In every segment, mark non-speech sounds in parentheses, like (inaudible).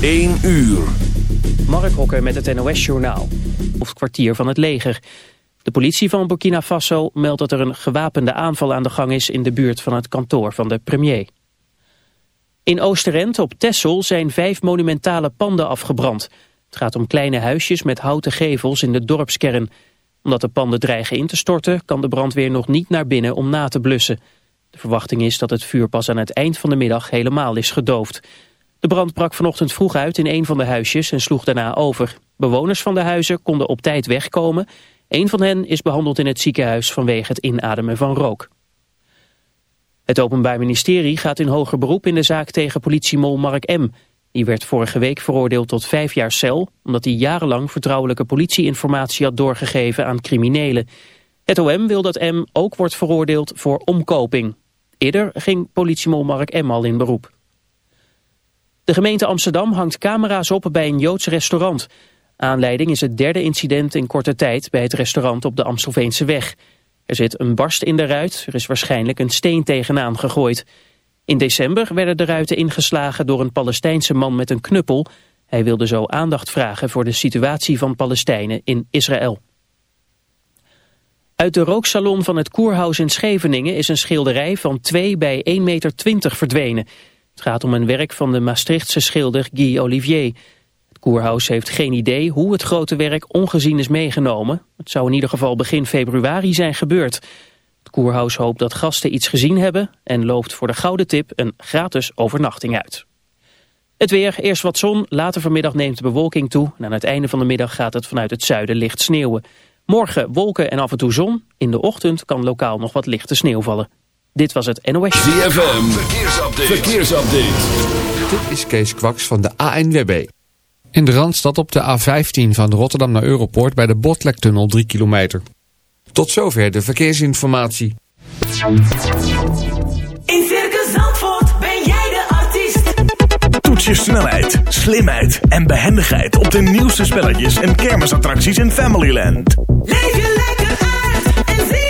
1 uur. Mark Hokker met het NOS-journaal. Of het kwartier van het leger. De politie van Burkina Faso meldt dat er een gewapende aanval aan de gang is... in de buurt van het kantoor van de premier. In Oosterend op Tessel zijn vijf monumentale panden afgebrand. Het gaat om kleine huisjes met houten gevels in de dorpskern. Omdat de panden dreigen in te storten... kan de brandweer nog niet naar binnen om na te blussen. De verwachting is dat het vuur pas aan het eind van de middag helemaal is gedoofd. De brand brak vanochtend vroeg uit in een van de huisjes en sloeg daarna over. Bewoners van de huizen konden op tijd wegkomen. Een van hen is behandeld in het ziekenhuis vanwege het inademen van rook. Het Openbaar Ministerie gaat in hoger beroep in de zaak tegen politiemol Mark M. Die werd vorige week veroordeeld tot vijf jaar cel... omdat hij jarenlang vertrouwelijke politieinformatie had doorgegeven aan criminelen. Het OM wil dat M ook wordt veroordeeld voor omkoping. Eerder ging politiemol Mark M al in beroep. De gemeente Amsterdam hangt camera's op bij een Joods restaurant. Aanleiding is het derde incident in korte tijd bij het restaurant op de Amstelveense weg. Er zit een barst in de ruit, er is waarschijnlijk een steen tegenaan gegooid. In december werden de ruiten ingeslagen door een Palestijnse man met een knuppel. Hij wilde zo aandacht vragen voor de situatie van Palestijnen in Israël. Uit de rooksalon van het Koerhuis in Scheveningen is een schilderij van 2 bij 1,20 meter verdwenen. Het gaat om een werk van de Maastrichtse schilder Guy Olivier. Het Koerhuis heeft geen idee hoe het grote werk ongezien is meegenomen. Het zou in ieder geval begin februari zijn gebeurd. Het Koerhuis hoopt dat gasten iets gezien hebben... en loopt voor de gouden tip een gratis overnachting uit. Het weer, eerst wat zon, later vanmiddag neemt de bewolking toe... en aan het einde van de middag gaat het vanuit het zuiden licht sneeuwen. Morgen wolken en af en toe zon. In de ochtend kan lokaal nog wat lichte sneeuw vallen. Dit was het NOS. ZFM, verkeersupdate. verkeersupdate. Dit is Kees Kwaks van de ANWB. In de Randstad op de A15 van Rotterdam naar Europoort bij de Botlektunnel 3 kilometer. Tot zover de verkeersinformatie. In Circus Zandvoort ben jij de artiest. Toets je snelheid, slimheid en behendigheid op de nieuwste spelletjes en kermisattracties in Familyland. Leef je lekker uit en zie.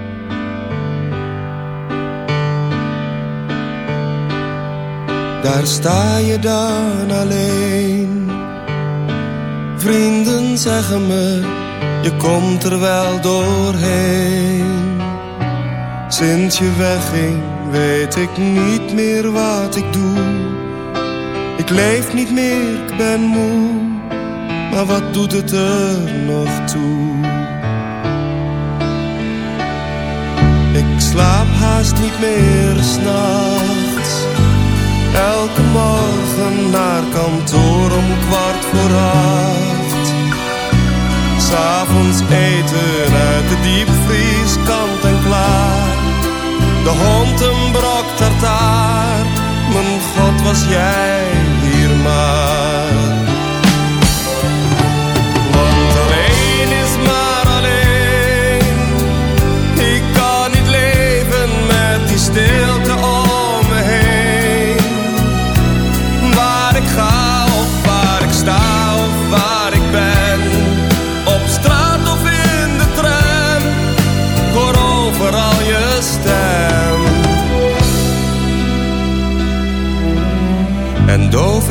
Daar sta je dan alleen. Vrienden zeggen me, je komt er wel doorheen. Sinds je wegging, weet ik niet meer wat ik doe. Ik leef niet meer, ik ben moe. Maar wat doet het er nog toe? Ik slaap haast niet meer s'nachts. Elke morgen naar kantoor om kwart voor acht. S'avonds eten uit de diepvries kant en klaar. De hond een brok tartaar. Mijn god was jij hier maar.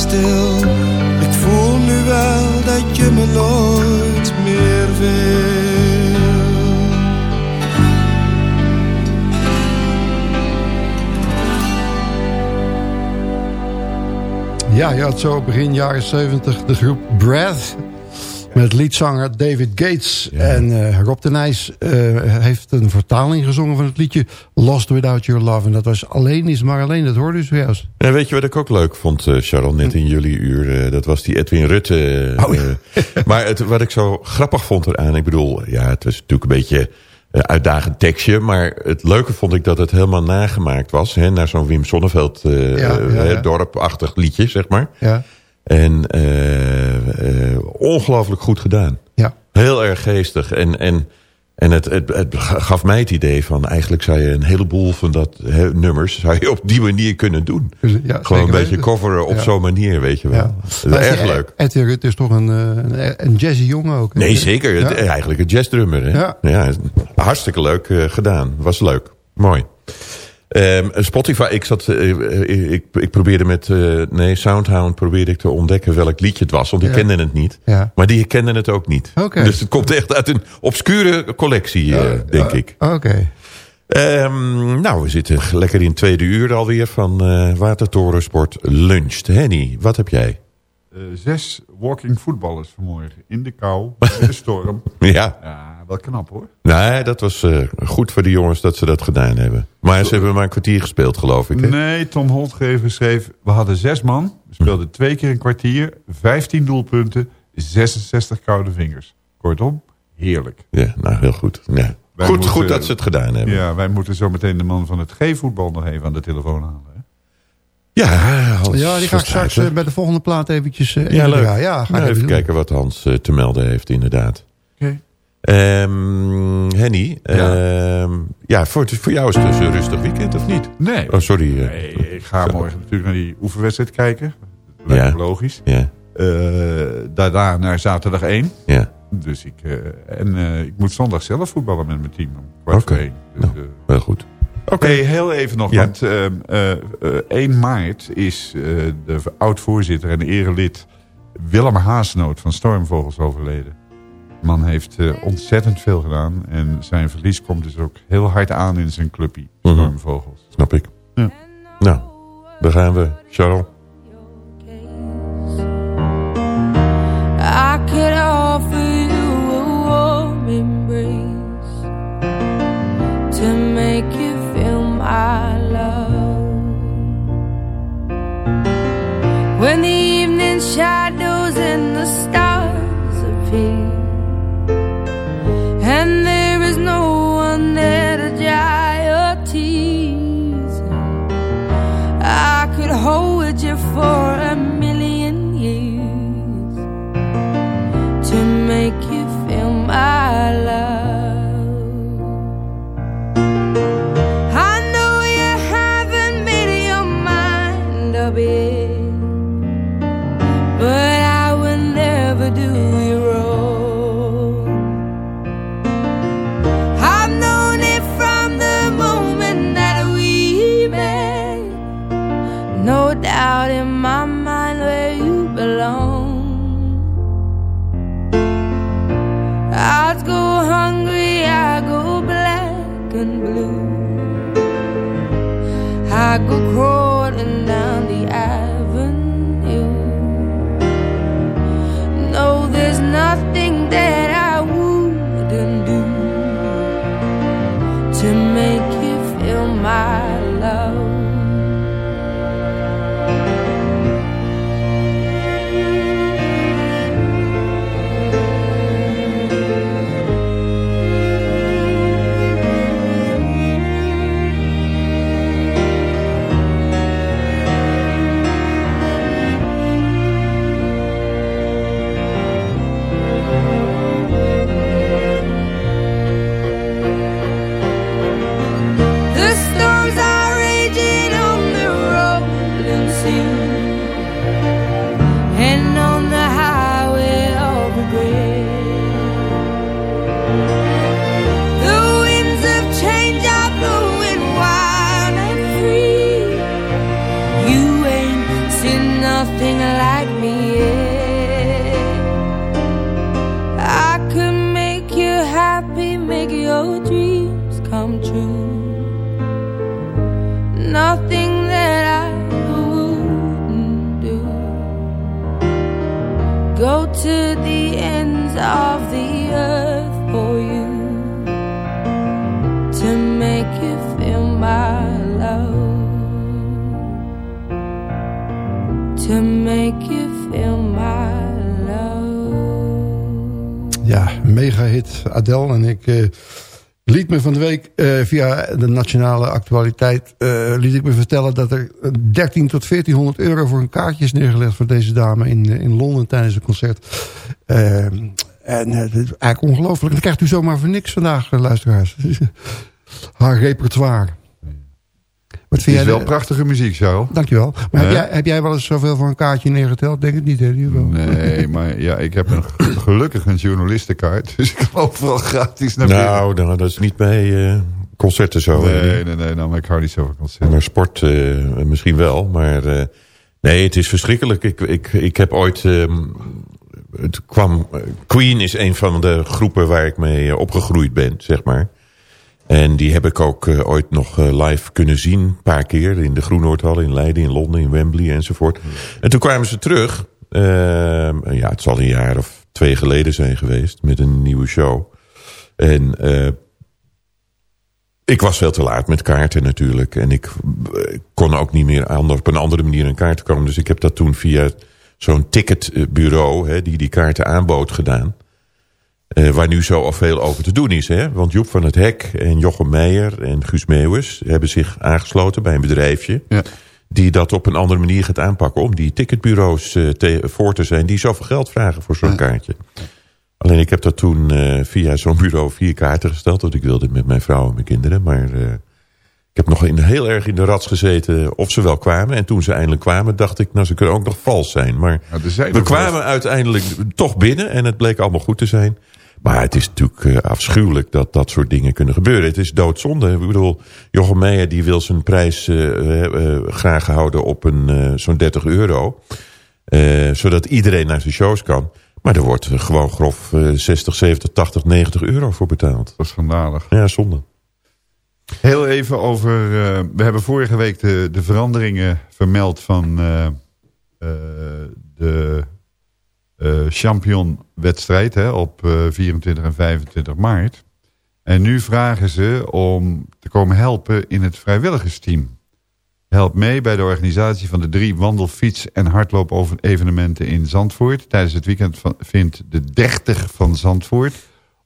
Stil. Ik voel nu wel dat je me nooit meer wil. Ja, je had zo begin jaren 70 de groep Breath. Met liedzanger David Gates. En eh, Rob de Nijs eh, heeft een vertaling gezongen van het liedje Lost Without Your Love. En dat was Alleen is maar alleen. Dat hoorde u zojuist. En weet je wat ik ook leuk vond, eh, Charles, net in jullie uur? dat was die Edwin Rutte. Oh, ja. maar het, wat ik zo grappig vond eraan, ik bedoel, ja, het was natuurlijk een beetje eh, uitdagend tekstje. Maar het leuke vond ik dat het helemaal nagemaakt was. Hè, naar zo'n Wim Sonneveld Ja, ja, ja. dorpachtig liedje, zeg maar. En eh, eh, ongelooflijk goed gedaan. ja. Heel erg geestig. En, en, en het, het, het gaf mij het idee van... eigenlijk zou je een heleboel van dat nummers... zou je op die manier kunnen doen. Dus, ja, Gewoon een beetje coveren op Ja. zo'n manier, weet je wel. Ja. Dat is erg Ed- leuk. Edwin Rutte is toch een, eh, een, een jazzy jongen ook. hè? Nee, zeker. Ja. Eigenlijk een jazzdrummer. Hè? Ja. hartstikke leuk gedaan. Was leuk. Mooi. Ehm, Spotify, ik, zat, eh, eh, ik, ik probeerde met eh, nee, Soundhound probeerde ik te ontdekken welk liedje het was. Want die Ja. kenden het niet. Ja. Maar die kenden het ook niet. Oké. Dus het komt echt uit een obscure collectie, eh, denk Ja, ik. Oké. Ehm, nou, we zitten lekker in het tweede uur alweer van eh Watertorensport Lunch. Henny, wat heb jij? Eh, zes walking voetballers vanmorgen in de kou, in de storm. (laughs) Ja, Ja, wel knap hoor. nee, dat was eh, goed voor de jongens dat ze dat gedaan hebben. Maar ze hebben maar een kwartier gespeeld, geloof ik. Hè? Nee, Tom Holtgever schreef... We hadden zes man, we speelden twee keer een kwartier... 15 doelpunten, 66 koude vingers. Kortom, heerlijk. Ja, nou, heel goed. Ja. Wij Goed, moeten- goed dat ze het gedaan hebben. Ja, wij moeten zo meteen de man van het G-voetbal nog even aan de telefoon halen. Hè? Ja, Hans Ja, die ga ik straks Verstraeten. eh, bij de volgende plaat eventjes eh, Ja, leuk. Ja, ga Nou, even doen. kijken wat Hans te melden heeft, inderdaad. Ehm, Henny, Ja. ehm, ja, voor, voor jou is het dus een rustig weekend, of niet? Nee, Oh, sorry. eh, nee, ik ga morgen natuurlijk naar die oefenwedstrijd kijken. Lijkt Ja. logisch. Ja, Eh, daarna naar zaterdag 1. ja, Dus ik, eh, en ik moet zondag zelf voetballen met mijn team om kwart Oké. voor één. Dus, Nou. heel goed. Oké. Hey, heel even nog, Ja. want ehm, eh, eh, 1 maart is de oud-voorzitter en erelid Willem Haasnoot van Stormvogels overleden. De man heeft eh, ontzettend veel gedaan en zijn verlies komt dus ook heel hard aan in zijn clubje, Mhm. Stormvogels. Snap ik. Ja. Nou, daar gaan we, Charles. I could offer you a warm embrace to make you feel my love. When the evening shadows and the stars appear, hold you for your dreams come true. Nothing that I wouldn't do. Go to the ends of the earth Ja, mega hit Adele. En ik eh, liet me van de week eh, via de nationale actualiteit... eh, liet ik me vertellen dat er 13 tot 1400 euro voor een kaartje is neergelegd... voor deze dame in, in Londen tijdens een concert. Eh, en het is eigenlijk ongelooflijk. Dan krijgt u zomaar voor niks vandaag, luisteraars. (laughs) Haar repertoire. Wat Het is jij wel de- prachtige muziek, zo. Dankjewel. Maar heb jij, heb jij wel eens zoveel voor een kaartje neergeteld? Denk het niet, hè? Nee, (laughs) maar ja, ik heb een, gelukkig een journalistenkaart. (laughs) Dus ik kan overal gratis naar binnen. Nou, nou, dat is niet bij eh, concerten zo. Nee, nee, nee, nou, maar ik hou niet zo van concerten. Maar sport eh, misschien wel. Maar eh, nee, het is verschrikkelijk. Ik, ik, ik heb ooit... ehm, het kwam, Queen is een van de groepen waar ik mee opgegroeid ben, zeg maar. En die heb ik ook eh, ooit nog eh, live kunnen zien. Een paar keer in de Groenoordhal, in Leiden, in Londen, in Wembley enzovoort. En toen kwamen ze terug. Ehm, ja, het zal een jaar of twee geleden zijn geweest. Met een nieuwe show. En eh, ik was veel te laat met kaarten natuurlijk. En ik kon ook niet meer op een andere manier aan kaarten komen. Dus ik heb dat toen via zo'n ticketbureau... Hè, die die kaarten aanbood gedaan. Eh, waar nu zo al veel over te doen is. Hè? Want Joep van het Hek en Jochem Meijer en Guus Meeuwis... hebben zich aangesloten bij een bedrijfje... die dat op een andere manier gaat aanpakken... om die ticketbureaus eh, te, voor te zijn... die zoveel geld vragen voor zo'n kaartje. Alleen ik heb dat toen eh, via zo'n bureau vier kaarten gesteld... want ik wilde met mijn vrouw en mijn kinderen. Maar ik heb nog in, heel erg in de rats gezeten of ze wel kwamen. En toen ze eindelijk kwamen dacht ik... nou, ze kunnen ook nog vals zijn. Maar we kwamen wel- uiteindelijk toch binnen... en het bleek allemaal goed te zijn... Maar het is natuurlijk eh, afschuwelijk dat dat soort dingen kunnen gebeuren. Het is doodzonde. Ik bedoel, Jochem Meijer die wil zijn prijs eh, eh, graag houden op een zo'n 30 euro. Zodat iedereen naar zijn shows kan. Maar er wordt gewoon grof eh, 60, 70, 80, 90 euro voor betaald. Dat is schandalig. Ja, zonde. Heel even over... we hebben vorige week de, de veranderingen vermeld van de championwedstrijd hè, op eh, 24 en 25 maart. En nu vragen ze om te komen helpen in het vrijwilligersteam. Help mee bij de organisatie van de drie wandel, fiets en hardloop-evenementen in Zandvoort. Tijdens het weekend van- vindt de 30 van Zandvoort,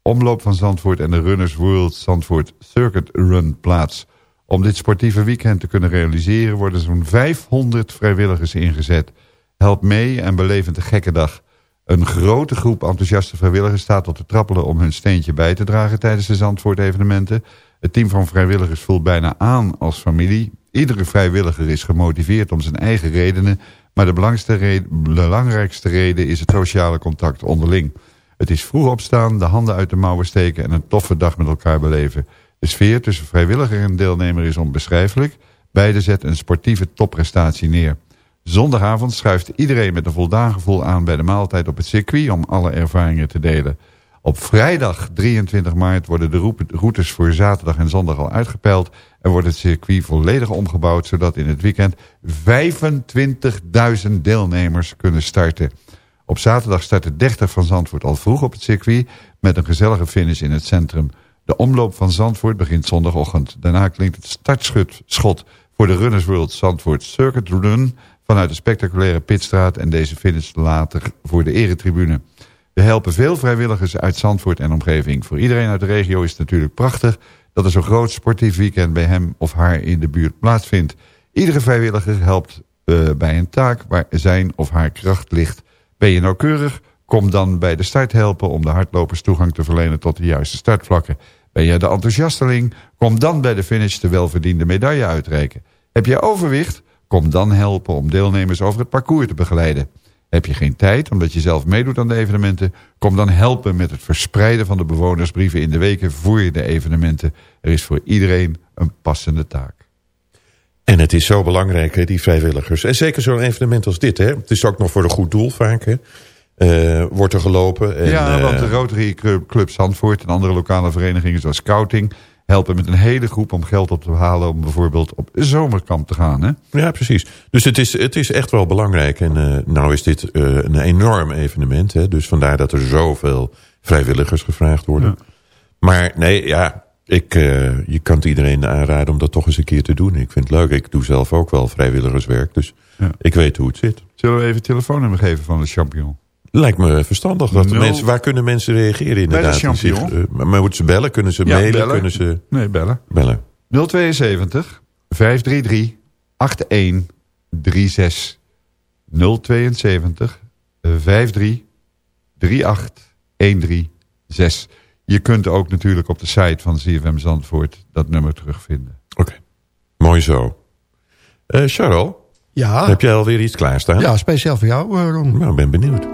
Omloop van Zandvoort en de Runners World Zandvoort Circuit Run plaats. Om dit sportieve weekend te kunnen realiseren worden zo'n 500 vrijwilligers ingezet. Help mee en beleef een gekke dag. Een grote groep enthousiaste vrijwilligers staat op te trappelen om hun steentje bij te dragen tijdens de Zandvoort evenementen. Het team van vrijwilligers voelt bijna aan als familie. Iedere vrijwilliger is gemotiveerd om zijn eigen redenen, maar de belangrijkste reden, belangrijkste reden is het sociale contact onderling. Het is vroeg opstaan, de handen uit de mouwen steken en een toffe dag met elkaar beleven. De sfeer tussen vrijwilliger en deelnemer is onbeschrijfelijk. Beide zetten een sportieve topprestatie neer. Zondagavond schuift iedereen met een voldaan gevoel aan bij de maaltijd op het circuit om alle ervaringen te delen. Op vrijdag 23 maart worden de routes voor zaterdag en zondag al uitgepeild en wordt het circuit volledig omgebouwd zodat in het weekend 25.000 deelnemers kunnen starten. Op zaterdag start de 30 van Zandvoort al vroeg op het circuit met een gezellige finish in het centrum. De omloop van Zandvoort begint zondagochtend. Daarna klinkt het startschot schot voor de Runners World Zandvoort Circuit Run vanuit de spectaculaire Pitstraat en deze finish later voor de eretribune. We helpen veel vrijwilligers uit Zandvoort en omgeving. Voor iedereen uit de regio is het natuurlijk prachtig dat er zo'n groot sportief weekend bij hem of haar in de buurt plaatsvindt. Iedere vrijwilliger helpt eh, bij een taak waar zijn of haar kracht ligt. Ben je nauwkeurig? Kom dan bij de start helpen om de hardlopers toegang te verlenen tot de juiste startvlakken. Ben jij de enthousiasteling? Kom dan bij de finish de welverdiende medaille uitreiken. Heb je overwicht? Kom dan helpen om deelnemers over het parcours te begeleiden. Heb je geen tijd omdat je zelf meedoet aan de evenementen? Kom dan helpen met het verspreiden van de bewonersbrieven in de weken voor de evenementen. Er is voor iedereen een passende taak. En het is zo belangrijk, hè, die vrijwilligers. En zeker zo'n evenement als dit. Hè. Het is ook nog voor een goed doel vaak. Hè. eh, wordt er gelopen. En, ja, eh, want de Rotary Club Zandvoort en andere lokale verenigingen zoals Scouting... helpen met een hele groep om geld op te halen om bijvoorbeeld op zomerkamp te gaan. Hè? Ja, precies. Dus het is, het is echt wel belangrijk. En eh, nou is dit eh, een enorm evenement. Hè? Dus vandaar dat er zoveel vrijwilligers gevraagd worden. Maar nee, ja, ik, eh, je kan het iedereen aanraden om dat toch eens een keer te doen. Ik vind het leuk. Ik doe zelf ook wel vrijwilligerswerk. Dus ik weet hoe het zit. Zullen we even het telefoonnummer geven van de champion? Lijkt me verstandig. Dat mensen, waar kunnen mensen reageren inderdaad? Bij de Die champion. zich, eh, maar moeten ze bellen? Kunnen ze Ja, mailen? bellen. Kunnen ze... Nee, bellen. Bellen. 072 533 8136 072 53 38 136. Je kunt ook natuurlijk op de site van CFM Zandvoort dat nummer terugvinden. Mooi zo. Eh Charles, Ja. heb jij alweer iets klaarstaan? Ja, speciaal voor jou, eh, Ron. Nou, ik ben benieuwd.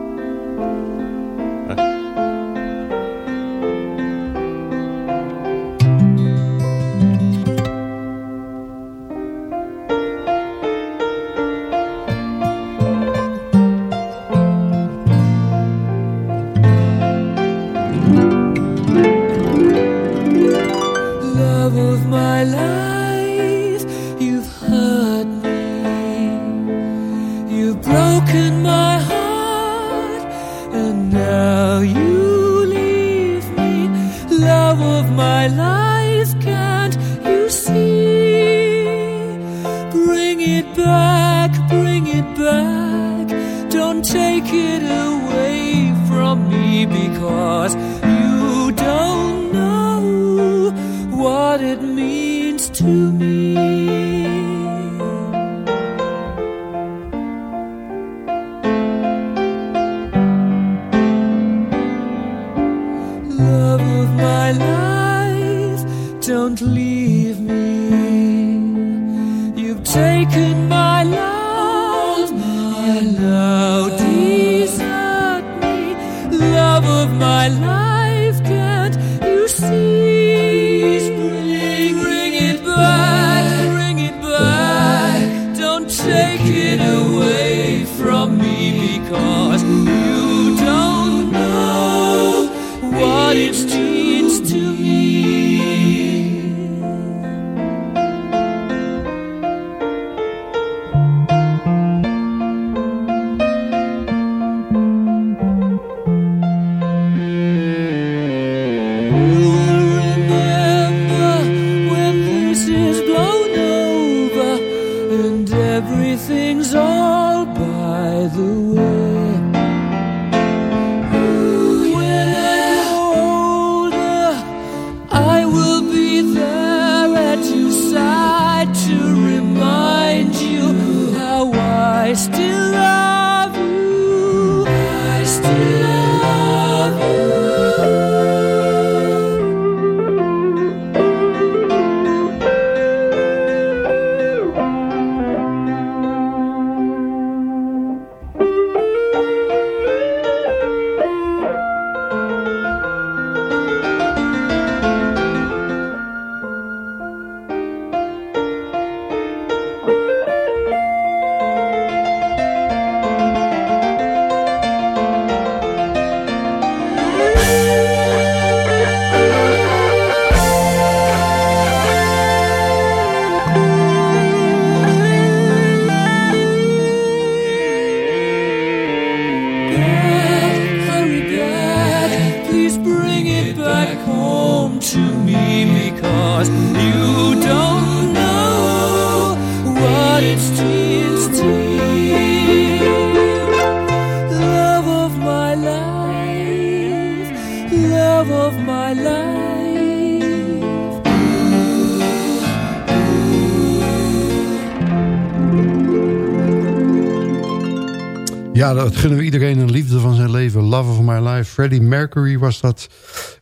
Ja, dat gunnen we iedereen een liefde van zijn leven. Love of my life. Freddie Mercury was dat.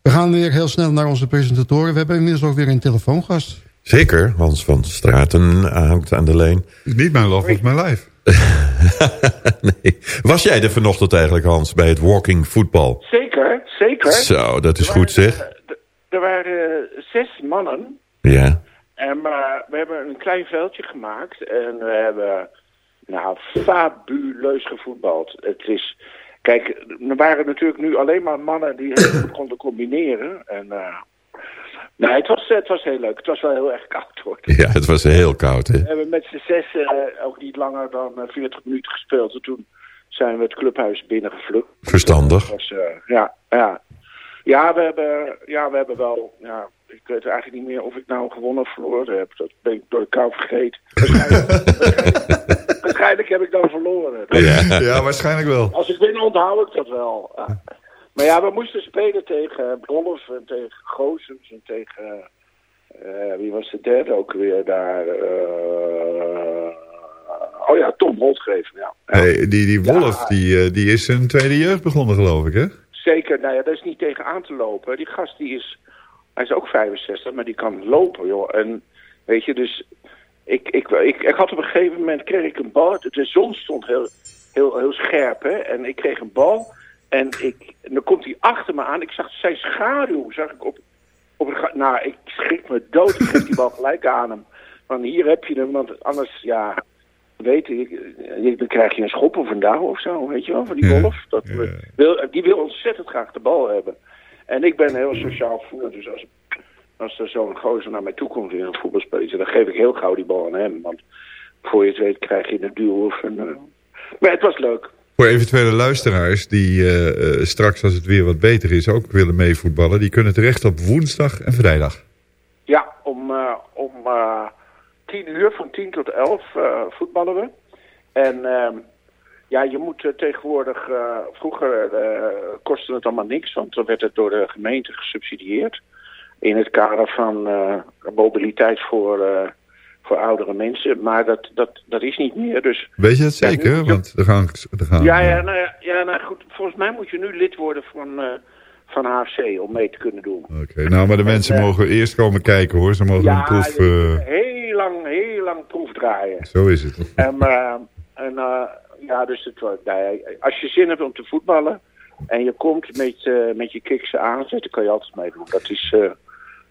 We gaan weer heel snel naar onze presentatoren. We hebben inmiddels ook weer een telefoongast. Zeker, Hans van Straten hangt aan de lijn. Niet mijn love of my life. (laughs) nee. Was jij er vanochtend eigenlijk, Hans, bij het walking voetbal? Zeker, zeker. Zo, dat is Er goed waren, zeg. eh, Er waren eh, zes mannen. Ja. En, maar we hebben een klein veldje gemaakt. En we hebben nou, fabuleus gevoetbald. Het is Kijk, er waren natuurlijk nu alleen maar mannen die goed konden combineren. En, eh, nee, het was, het was heel leuk. Het was wel heel erg koud hoor. Ja, het was heel koud, hè? We hebben met z'n zes eh, ook niet langer dan eh, 40 minuten gespeeld. En toen zijn we het clubhuis binnengevlucht. Verstandig. Was, eh, ja, ja. Ja, we hebben, ja, we hebben wel... Ja, ik weet eigenlijk niet meer of ik nou gewonnen of verloren heb. Dat ben ik door de kou vergeten. (laughs) Waarschijnlijk, heb ik dan verloren. Ja, ja waarschijnlijk wel. Als ik win, onthoud ik dat wel. Maar ja, we moesten spelen tegen Brolf en tegen Goossens en tegen... eh, wie was de derde ook weer daar? eh, oh ja, Tom Holtgreven, ja. Hey, die, die Wolf, die, eh, die is zijn tweede jeugd begonnen, geloof ik, hè? Zeker, nou ja, daar is niet tegen aan te lopen. Die gast die is, hij is ook 65, maar die kan lopen, joh. En weet je, dus ik, ik, ik, ik had op een gegeven moment, kreeg ik een bal. De zon stond heel, heel, heel scherp, hè. En ik kreeg een bal en, ik, en dan komt hij achter me aan. Ik zag zijn schaduw, zag ik op, op ga- nou, ik schrik me dood. Ik geef die bal gelijk aan hem. Van hier heb je hem, want anders, ja, weet je, dan krijg je een schop of een douw of zo, weet je wel, van die golf. Dat, wil, die wil ontzettend graag de bal hebben. En ik ben heel sociaal voer, dus als, als er zo'n gozer naar mij toe komt in een voetbalspelletje, dan geef ik heel gauw die bal aan hem. Want voor je het weet krijg je een duw of een... eh, Maar het was leuk. Voor eventuele luisteraars die eh, eh, straks, als het weer wat beter is, ook willen meevoetballen... die kunnen terecht op woensdag en vrijdag. Ja, om, om tien uur, van tien tot elf voetballen we. En ehm, ja, je moet eh, tegenwoordig... eh, vroeger eh, kostte het allemaal niks, want dan werd het door de gemeente gesubsidieerd. In het kader van mobiliteit voor, voor oudere mensen. Maar dat, dat, dat is niet meer, dus... Weet je dat Ja, zeker? Want er gaan... Er gaan Ja, ja, nou ja, ja, nou goed. Volgens mij moet je nu lid worden van, van HFC om mee te kunnen doen. Oké, nou, maar de mensen mogen eerst komen kijken, hoor. Ze mogen een proef... heel lang, heel lang proef draaien. zo is het. En, eh, en ja, dus het, wordt- nou als je zin hebt om te voetballen en je komt met, eh, met je kiksen aanzetten, kan je altijd meedoen. Dat is, eh,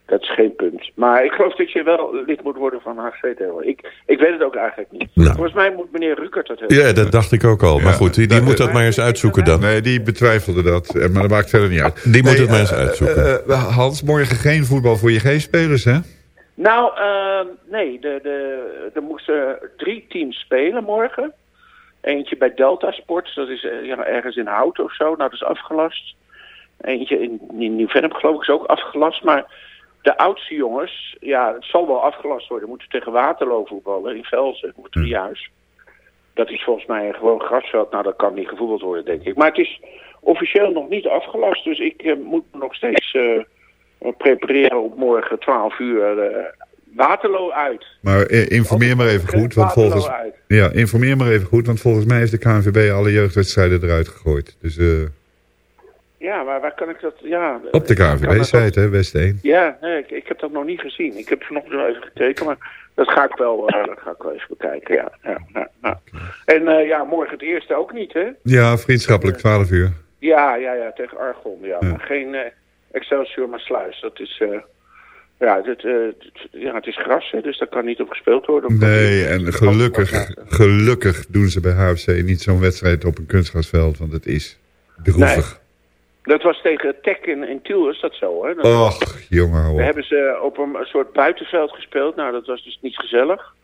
dat is geen punt. Maar ik geloof dat je wel lid moet worden van HFC tegenwoordig. Ik, ik weet het ook eigenlijk niet. Nou. Volgens mij moet meneer Rukert dat hebben. Ja, dat dacht ik ook al. Maar goed, die, die moet dat maar eens uitzoeken dan. Nee, die betwijfelde dat. eh, Maar dat maakt verder niet uit. Die moet het maar eens uitzoeken. Hans, morgen geen voetbal voor je G-spelers, hè? Nou, eh, nee, de, de, er moesten drie teams spelen morgen. Eentje bij Delta Sports, dat is eh, ja, ergens in Hout of zo. Nou, dat is afgelast. Eentje in, in Nieuw-Vennep geloof ik is ook afgelast. Maar de oudste jongens, ja, het zal wel afgelast worden. Moeten tegen Waterloo voetballen in Velzen, of Driehuis. Dat is volgens mij gewoon grasveld. Nou, dat kan niet gevoetbald worden, denk ik. Maar het is officieel nog niet afgelast. Dus ik eh, moet me nog steeds eh, prepareren op morgen 12 uur eh, Waterloo uit. Maar eh, informeer maar even goed, want volgens... uit. Ja, informeer maar even goed, want volgens mij heeft de KNVB alle jeugdwedstrijden eruit gegooid. Dus eh, Ja, maar waar kan ik dat... Ja, op de KNVB-site, hè, West 1. Ja, nee, ik, ik heb dat nog niet gezien. Ik heb vanochtend wel even gekeken, maar dat ga ik wel, eh, (coughs) dat ga ik wel even bekijken. Ja, ja, ja, ja. En ja, morgen het eerste ook niet, hè? Ja, vriendschappelijk, 12 uur. Ja, ja, ja, tegen Argon. Ja, maar geen Excelsior, maar Sluis. Dat is... ja, het, het- ja, het is gras, hè, dus daar kan niet op gespeeld worden. Nee, en gelukkig, gelukkig doen ze bij HFC niet zo'n wedstrijd op een kunstgrasveld, want het is droevig. Dat was tegen Tech in, in Tiel, is dat zo, hè? Dat- Och, jongen, op. hebben ze op een, soort buitenveld gespeeld. Nou, dat was dus niet gezellig.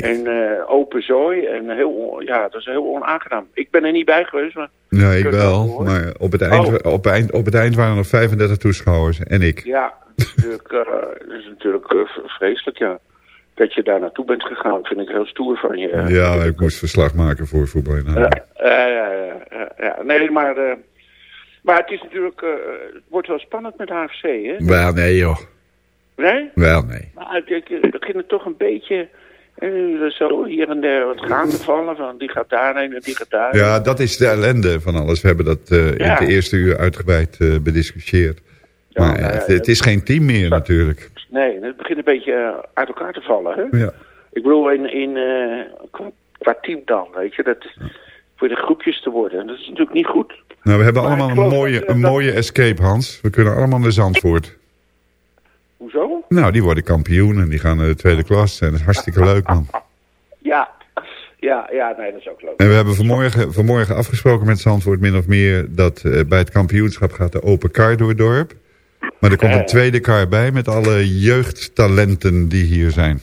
En eh, open zooi. En heel, ja, dat is heel onaangenaam. Ik ben er niet bij geweest, maar... Ja, ik Kun je wel, maar op het, eind, Oh. op, eind, op het eind waren er nog 35 toeschouwers en ik. Ja, is natuurlijk, eh, dat is natuurlijk eh, vreselijk, ja. Dat je daar naartoe bent gegaan, vind ik heel stoer van je. Ja, ik moest verslag maken voor voetbal. Ja, ja, ja. Nee, maar... eh, maar het is natuurlijk... het wordt wel spannend met HFC, hè? Wel, nee joh. Nee? Wel, nee. Maar ik, ik begin het toch een beetje... eh, zo hier en daar wat gaten vallen. Van die gaat daarheen en die gaat daar. Ja, dat is de ellende van alles. We hebben dat in Ja. de eerste uur uitgebreid bediscussieerd. Maar nou ja, het, het is geen team meer natuurlijk. Nee, het begint een beetje eh, uit elkaar te vallen. Hè? Ja. Ik bedoel, in, in, eh, qua, team dan, weet je. Dat, voor de groepjes te worden. En dat is natuurlijk niet goed. Nou, we hebben Maar allemaal een mooie, dat, eh, een dat- mooie escape, Hans. We kunnen allemaal naar Zandvoort. Hoezo? Nou, die worden kampioen en die gaan naar de tweede klas. En dat is hartstikke leuk, man. (laughs) Ja, Ja, ja, nee, dat is ook leuk. En we hebben vanmorgen, vanmorgen afgesproken met Zandvoort min of meer... dat bij het kampioenschap gaat de open kar door het dorp. Maar er komt een tweede kar bij met alle jeugdtalenten die hier zijn.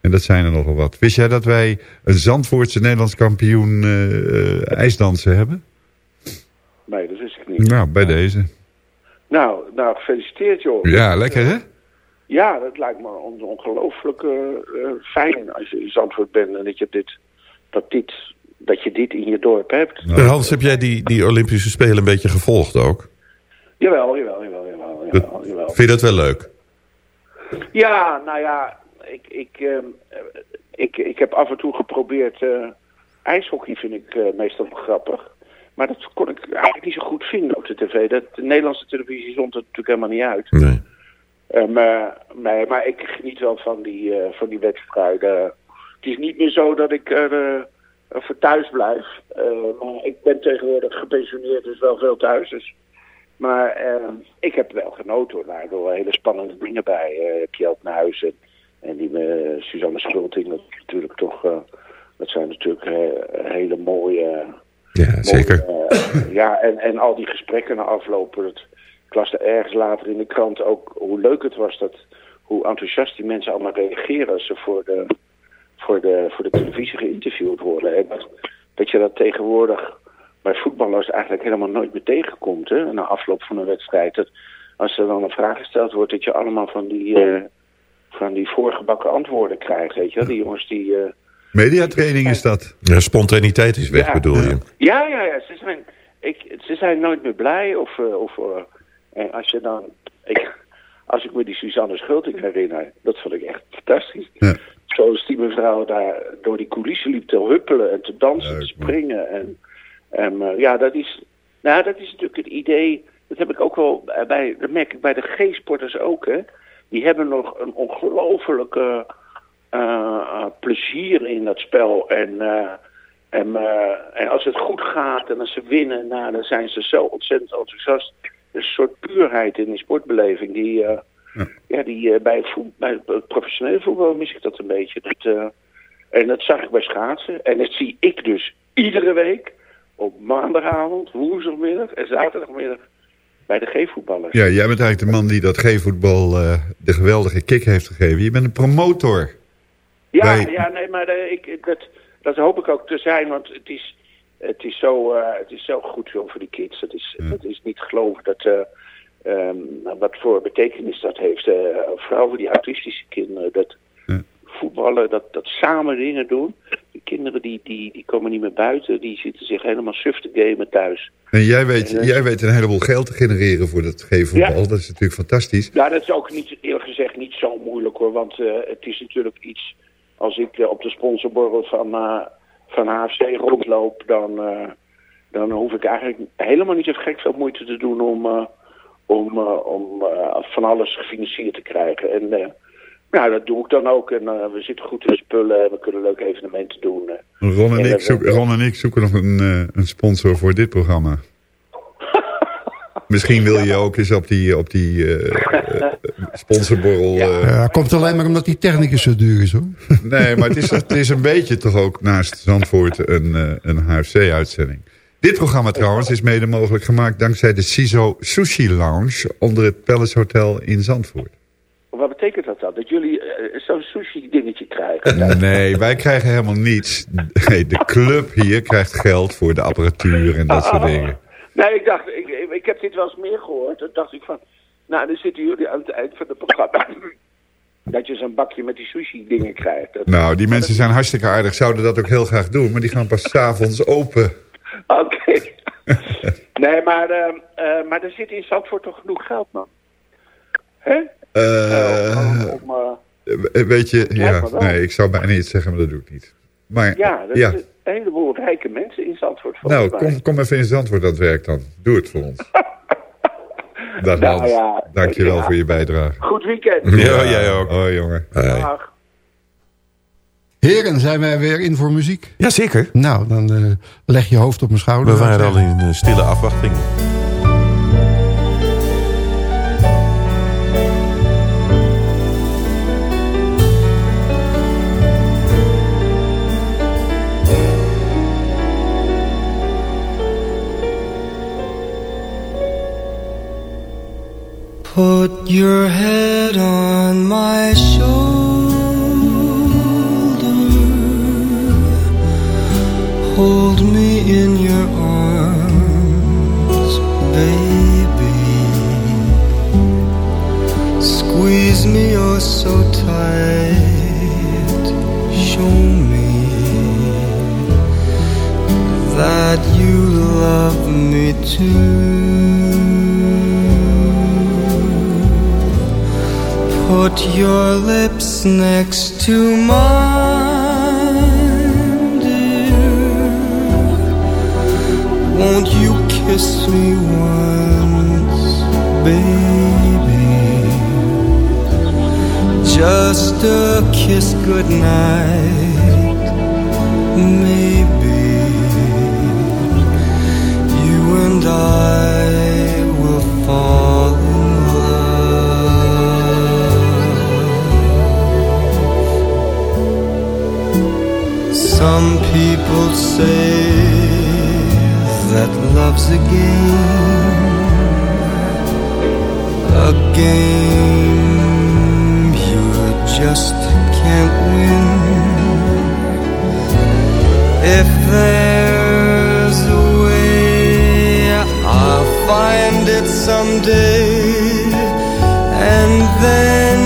En dat zijn er nogal wat. Wist jij dat wij een Zandvoortse Nederlands kampioen eh, eh, ijsdansen hebben? Nee, dat wist ik niet. Nou, bij deze. Nou, nou, gefeliciteerd joh. Ja, lekker hè? Ja, dat lijkt me on- ongelooflijk eh, eh, fijn als je in Zandvoort bent en dat je dit, dat dit, dat je dit in je dorp hebt. En Hans, heb jij die, die Olympische Spelen een beetje gevolgd ook? Jawel, jawel, jawel, jawel, jawel, jawel. Vind je dat wel leuk? Ja, nou ja, ik, ik, ehm, eh, ik, ik heb af en toe geprobeerd. eh, ijshockey vind ik eh, meestal grappig. Maar dat kon ik eigenlijk niet zo goed vinden op de tv. Dat, de Nederlandse televisie zond het natuurlijk helemaal niet uit. Nee. Maar, nee, maar ik geniet wel van die, van die wedstrijden. Het is niet meer zo dat ik er voor thuis blijf. Maar ik ben tegenwoordig gepensioneerd, dus wel veel thuis. Dus. Maar eh, ik heb wel genoten hoor. Daar wel hele spannende dingen bij. Uh, Kjeld Nuis en, en die eh, Suzanne Schulting. Dat, natuurlijk toch, eh, dat zijn natuurlijk eh, hele mooie... Ja, zeker. ja, en, en al die gesprekken na aflopen. Dat, ik las er ergens later in de krant ook hoe leuk het was dat hoe enthousiast die mensen allemaal reageren als ze voor de, voor de, voor de televisie geïnterviewd worden. En dat, dat je dat tegenwoordig bij voetballers eigenlijk helemaal nooit meer tegenkomt. Hè? Na afloop van een wedstrijd. Dat als er dan een vraag gesteld wordt, dat je allemaal van die, eh, van die voorgebakken antwoorden krijgt. Weet je wel? Die jongens die. eh, Mediatraining is dat. Ja, spontaniteit is weg, Ja. bedoel je? Ja, ja, ja. Ze zijn, ik, ze zijn nooit meer blij. Of, eh, of en als je dan. Ik, als ik me die Suzanne Schulting herinner, dat vond ik echt fantastisch. Zoals die mevrouw daar door die coulissen liep te huppelen en te dansen, te springen. En, en eh, ja, dat is, nou, dat is natuurlijk het idee. Dat heb ik ook wel bij, dat merk ik bij de G-sporters ook, hè. Die hebben nog een ongelofelijke eh, eh, plezier in dat spel. En, eh, en, eh, en als het goed gaat en als ze winnen, nou, dan zijn ze zo ontzettend enthousiast. Er is een soort puurheid in die sportbeleving die, eh, ja. die eh, bij, het voet, bij het professionele voetbal mis ik dat een beetje. Dat, eh, en dat zag ik bij schaatsen. En dat zie ik dus iedere week op maandagavond, woensdagmiddag en zaterdagmiddag bij de G-voetballers. Ja, jij bent eigenlijk de man die dat G-voetbal eh, de geweldige kick heeft gegeven. Je bent een promotor. Ja, ja nee, maar eh, ik, dat, dat hoop ik ook te zijn, want het is, het is, zo, eh, het is zo goed voor die kids. Het is, het is niet geloven dat, eh, ehm, wat voor betekenis dat heeft. vooral voor die autistische kinderen. Dat voetballen, dat, dat samen dingen doen. Die kinderen die, die, die komen niet meer buiten, die zitten zich helemaal suf te gamen thuis. En jij weet, Ja. jij weet een heleboel geld te genereren voor dat G-voetbal. Ja. Dat is natuurlijk fantastisch. Ja, dat is ook niet, eerlijk gezegd niet zo moeilijk hoor. Want eh, het is natuurlijk iets. Als ik eh, op de sponsorborrel van, eh, van HFC rondloop, dan, eh, dan hoef ik eigenlijk helemaal niet zo gek veel moeite te doen om, eh, om, eh, om eh, van alles gefinancierd te krijgen. En eh, ja, dat doe ik dan ook. En eh, we zitten goed in de spullen en we kunnen leuke evenementen doen. eh. Ron en, En ik, dat- zoek, Ron en ik zoeken nog een, eh, een sponsor voor dit programma. (laughs) Misschien wil je ook eens op die, op die sponsorborrel... Ja, komt alleen maar omdat die technicus zo duur is hoor. (laughs) Nee, maar het is, het is een beetje toch ook naast Zandvoort een, een HFC-uitzending. Dit programma trouwens is mede mogelijk gemaakt dankzij de CISO Sushi Lounge onder het Palace Hotel in Zandvoort. Betekent dat dan? Dat jullie eh, zo'n sushi-dingetje krijgen? (laughs) Nee, wij krijgen helemaal niets. Nee, de club hier krijgt geld voor de apparatuur en dat soort dingen. Nee, ik dacht, ik, ik, heb dit wel eens meer gehoord. Toen dacht ik van, nou, dan zitten jullie aan het eind van het programma. (coughs) dat je zo'n bakje met die sushi-dingen krijgt. Dat- Nou, die mensen zijn hartstikke aardig, zouden dat ook heel graag doen, maar die gaan pas 's avonds open. (laughs) Oké. (laughs) nee, maar, eh, eh, maar er zit in Zandvoort toch genoeg geld, man? Hè? Eh, Om, eh, eh, weet je, Ja, nee, ik zou bijna iets zeggen, maar dat doe ik niet. Maar ja, er ja, zitten een heleboel rijke mensen in Zandvoort. nou, mij. kom, kom even in Zandvoort aan het werk dan. Doe het voor ons. (laughs) Dag Nou Hans, ja, dankjewel ja. voor je bijdrage. Goed weekend. Ja, jij ook. Hoi jongen. Dag. Heren, zijn wij weer in voor muziek? Jazeker. Nou, dan eh, leg je hoofd op mijn schouder. We waren al in stille afwachting. Your head on my shoulder. Hold me in your arms, baby. Squeeze me oh so tight. Show me that you love me too. Put your lips next to mine, dear. Won't you kiss me once, baby? Just a kiss goodnight, maybe. You and I will fall Some people say that love's a game, a game you just can't win. If there's a way, I'll find it someday, and then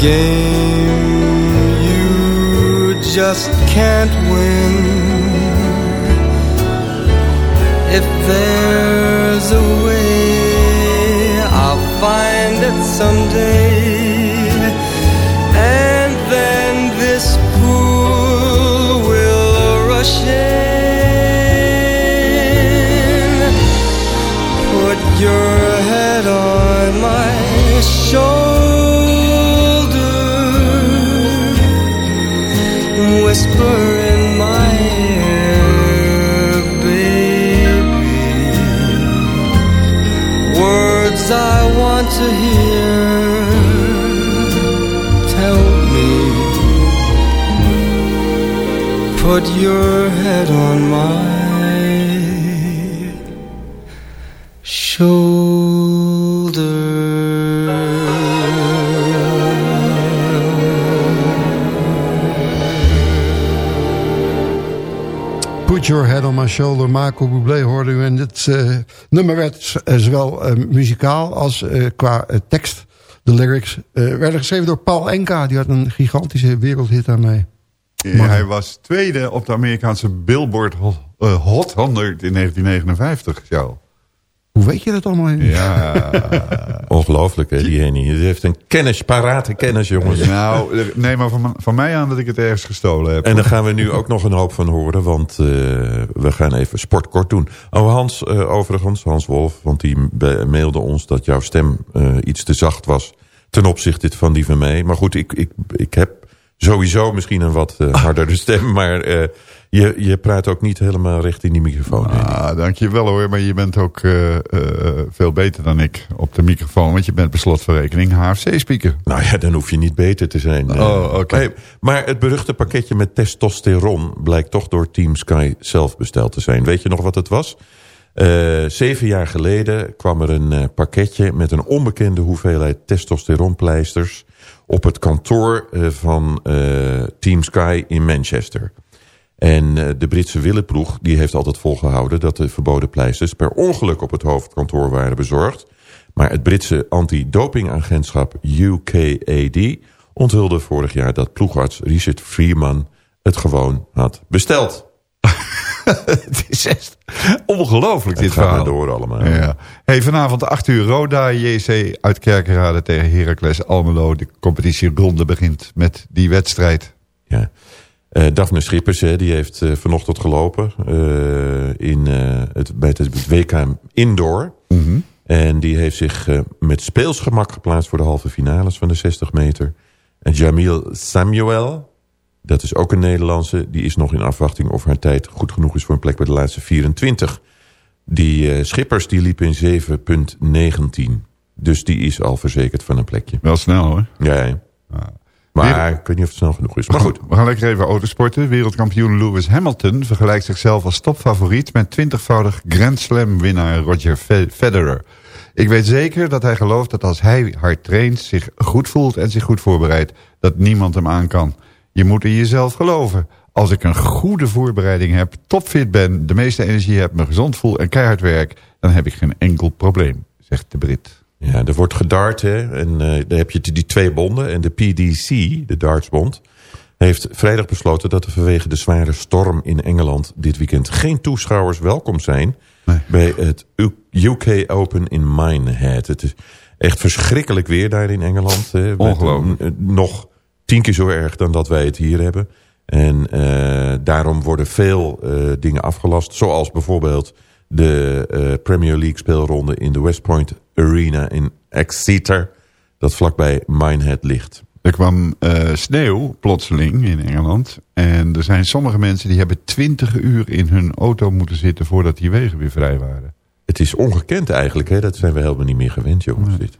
Game you just can't win. If there's a way, I'll find it someday. And then Put your head on my Put Your Head on My Shoulder, Marco Bublé hoorde u. En dit eh, nummer werd eh, zowel eh, muzikaal als qua tekst, de lyrics, werden geschreven door Paul Enka. Die had een gigantische wereldhit daarmee. Ja, hij was tweede op de Amerikaanse Billboard eh, Hot 100 in 1959, jou. Hoe weet je dat allemaal? Ja. (laughs) Ongelooflijk, hè, die Henny. Die heeft een kennis, parate kennis, jongens. Nou, neem maar van, van mij aan dat ik het ergens gestolen heb. En daar gaan we nu ook nog een hoop van horen, want eh, we gaan even sportkort doen. Oh, Hans, eh, overigens, Hans Wolf, want die mailde ons dat jouw stem eh, iets te zacht was ten opzichte van die van mij. Maar goed, ik, ik, ik heb sowieso misschien een wat eh, hardere (laughs) stem, maar eh, je, je praat ook niet helemaal recht in die microfoon. Ah, dankjewel hoor, maar je bent ook eh, veel beter dan ik op de microfoon. Want je bent per slot van rekening HFC-speaker. Nou ja, dan hoef je niet beter te zijn. Oh, oké. Hey, maar het beruchte pakketje met testosteron blijkt toch door Team Sky zelf besteld te zijn. Weet je nog wat het was? Zeven jaar geleden kwam er een pakketje met een onbekende hoeveelheid testosteronpleisters op het kantoor eh, van eh, Team Sky in Manchester. En eh, de Britse willeploeg die heeft altijd volgehouden dat de verboden pleisters per ongeluk op het hoofdkantoor waren bezorgd. Maar het Britse antidopingagentschap UKAD onthulde vorig jaar dat ploegarts Richard Freeman het gewoon had besteld. (laughs) het is echt ongelooflijk Het dit verhaal. door allemaal. Ja. Hey, vanavond 8 uur Roda JC uit Kerkrade tegen Heracles Almelo. De competitieronde begint met die wedstrijd. Ja. Eh, Daphne Schippers hè, die heeft eh, vanochtend gelopen eh, in, het, bij het WK Indoor. En die heeft zich met speelsgemak geplaatst voor de halve finales van de 60 meter. En Jamil Samuel, dat is ook een Nederlandse... die is nog in afwachting of haar tijd goed genoeg is voor een plek bij de laatste 24. Die eh, Schippers die liep in 7,19. Dus die is al verzekerd van een plekje. Wel snel hoor. Ja, ja. Maar ik weet niet of het snel genoeg is. Maar goed. We gaan lekker even autosporten. Wereldkampioen Lewis Hamilton vergelijkt zichzelf als topfavoriet... met 20-voudig Grand Slam winnaar Roger Fe- Federer. Ik weet zeker dat hij gelooft dat als hij hard traint... zich goed voelt en zich goed voorbereidt... dat niemand hem aan kan. Je moet in jezelf geloven. Als ik een goede voorbereiding heb, topfit ben... de meeste energie heb, me gezond voel en keihard werk... dan heb ik geen enkel probleem, zegt de Brit. Ja, er wordt gedart hè. En eh dan heb je die twee bonden. En de PDC, de dartsbond, heeft vrijdag besloten dat er vanwege de zware storm in Engeland dit weekend geen toeschouwers welkom zijn bij het UK Open in Minehead. Het is echt verschrikkelijk weer daar in Engeland. Hè, Ongelooflijk. een- nog tien keer zo erg dan dat wij het hier hebben. En eh, daarom worden veel eh, dingen afgelast. Zoals bijvoorbeeld de eh, Premier League speelronde in de West Point Arena in Exeter. Dat vlakbij Minehead ligt. Er kwam sneeuw plotseling in Engeland. En er zijn sommige mensen die hebben twintig uur in hun auto moeten zitten... voordat die wegen weer vrij waren. Het is ongekend eigenlijk. Hè? Dat zijn we helemaal niet meer gewend, jongens. Dit.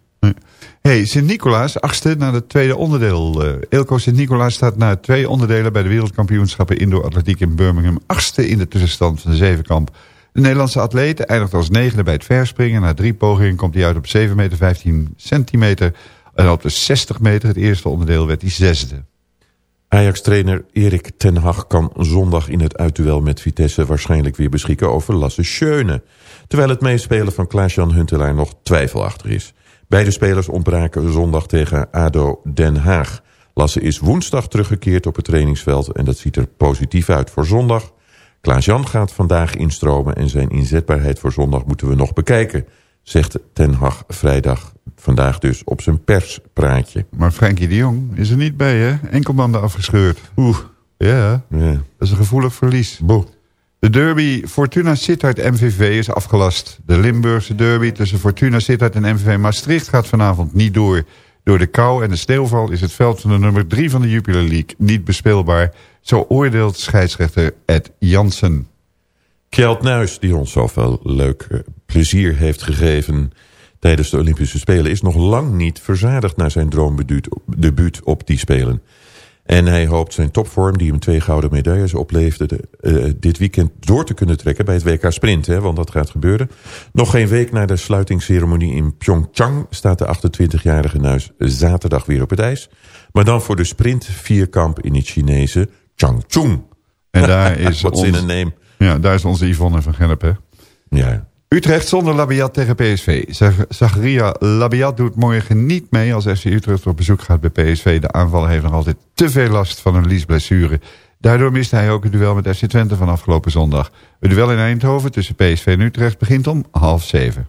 Hey, Sint-Nicolaas, achtste naar het tweede onderdeel. Ilko Sint-Nicolaas staat na twee onderdelen... bij de wereldkampioenschappen Indoor Atletiek in Birmingham... achtste in de tussenstand van de zevenkamp. De Nederlandse atleet eindigt als negende bij het verspringen. Na drie pogingen komt hij uit op 7 meter 15 centimeter. En op de 60 meter, het eerste onderdeel, werd hij zesde. Ajax-trainer Erik ten Hag kan zondag in het uitduel met Vitesse... waarschijnlijk weer beschikken over Lasse Schöne. Terwijl het meespelen van Klaas-Jan Huntelaar nog twijfelachtig is. Beide spelers ontbraken zondag tegen ADO Den Haag. Lasse is woensdag teruggekeerd op het trainingsveld... en dat ziet er positief uit voor zondag. Klaas-Jan gaat vandaag instromen... en zijn inzetbaarheid voor zondag moeten we nog bekijken... zegt ten Hag vrijdag, vandaag dus, op zijn perspraatje. Maar Frenkie de Jong is er niet bij, hè? Enkelbanden afgescheurd. Oeh. Ja, Ja. dat is een gevoelig verlies. De derby Fortuna Sittard MVV is afgelast. De Limburgse derby tussen Fortuna Sittard en MVV Maastricht gaat vanavond niet door. Door de kou en de sneeuwval is het veld van de nummer 3 van de Jupiler League niet bespeelbaar. Zo oordeelt scheidsrechter Ed Jansen. Kjeld Nuis, die ons zoveel leuk eh, plezier heeft gegeven tijdens de Olympische Spelen... is nog lang niet verzadigd naar zijn droomdebuut op die Spelen. En hij hoopt zijn topvorm, die hem twee gouden medailles opleverde... eh, dit weekend door te kunnen trekken bij het WK Sprint. Hè, want dat gaat gebeuren. Nog geen week na de sluitingsceremonie in Pyeongchang... staat de 28-jarige Nuis zaterdag weer op het ijs. Maar dan voor de sprint vierkamp in het Chinese Changchun. En daar (laughs) is, Wat ons- zin en neem. ja, daar is onze Yvonne van Gennep, hè? Ja. Utrecht zonder Labiat tegen PSV. Zag- Zacharia Labiat doet morgen niet mee als FC Utrecht op bezoek gaat bij PSV. De aanval heeft nog altijd te veel last van een liesblessure. Daardoor miste hij ook het duel met FC Twente van afgelopen zondag. Het duel in Eindhoven tussen PSV en Utrecht begint om half zeven.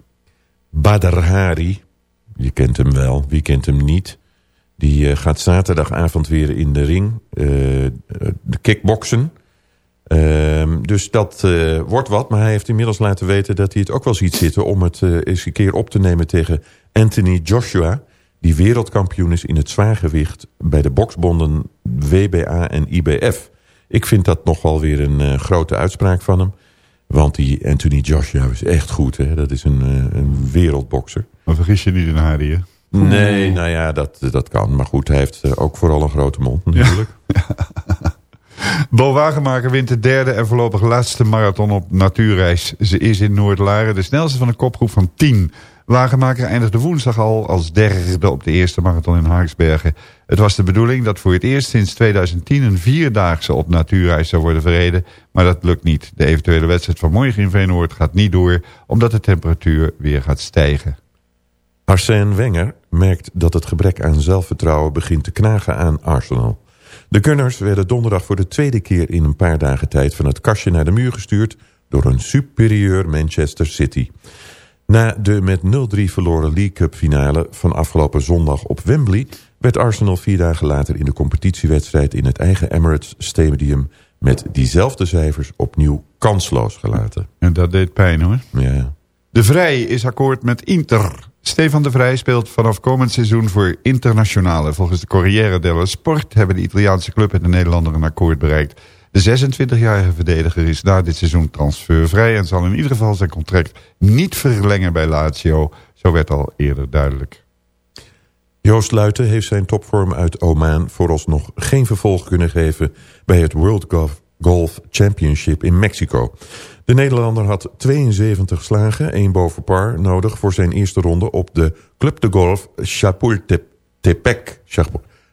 Badr Hari, je kent hem wel, wie kent hem niet. Die eh, gaat zaterdagavond weer in de ring, eh, de kickboksen. Ehm, dus dat eh, wordt wat, maar hij heeft inmiddels laten weten dat hij het ook wel ziet zitten... om het eh, eens een keer op te nemen tegen Anthony Joshua... die wereldkampioen is in het zwaargewicht bij de boksbonden WBA en IBF. Ik vind dat nog wel weer een eh, grote uitspraak van hem. Want die Anthony Joshua is echt goed, hè? dat is een, een wereldbokser. Maar vergis je niet in Hardy, hè? Nee, nou ja, dat, dat kan. Maar goed, hij heeft ook vooral een grote mond natuurlijk. (laughs) Bo Wagenmaker wint de derde en voorlopig laatste marathon op natuurreis. Ze is in Noordlaren de snelste van een kopgroep van 10. Wagenmaker eindigde woensdag al als derde op de eerste marathon in Haaksbergen. Het was de bedoeling dat voor het eerst sinds 2010 een vierdaagse op natuurreis zou worden verreden. Maar dat lukt niet. De eventuele wedstrijd van morgen in Veenoord gaat niet door... omdat de temperatuur weer gaat stijgen. Arsène Wenger merkt dat het gebrek aan zelfvertrouwen begint te knagen aan Arsenal. De Gunners werden donderdag voor de tweede keer in een paar dagen tijd van het kastje naar de muur gestuurd door een superieur Manchester City. Na de met 0-3 verloren League Cup finale van afgelopen zondag op Wembley... werd Arsenal vier dagen later in de competitiewedstrijd in het eigen Emirates Stadium... met diezelfde cijfers opnieuw kansloos gelaten. En dat deed pijn hoor. Ja. De Vrij is akkoord met Inter. Stefan de Vrij speelt vanaf komend seizoen voor Internationale. Volgens de Corriere dello Sport hebben de Italiaanse club en de Nederlander een akkoord bereikt. De 26-jarige verdediger is na dit seizoen transfervrij... en zal in ieder geval zijn contract niet verlengen bij Lazio. Zo werd al eerder duidelijk. Joost Luiten heeft zijn topvorm uit Oman vooralsnog geen vervolg kunnen geven bij het World Golf Championship in Mexico. De Nederlander had 72 slagen, één boven par, nodig voor zijn eerste ronde op de Club de Golf Chapultepec.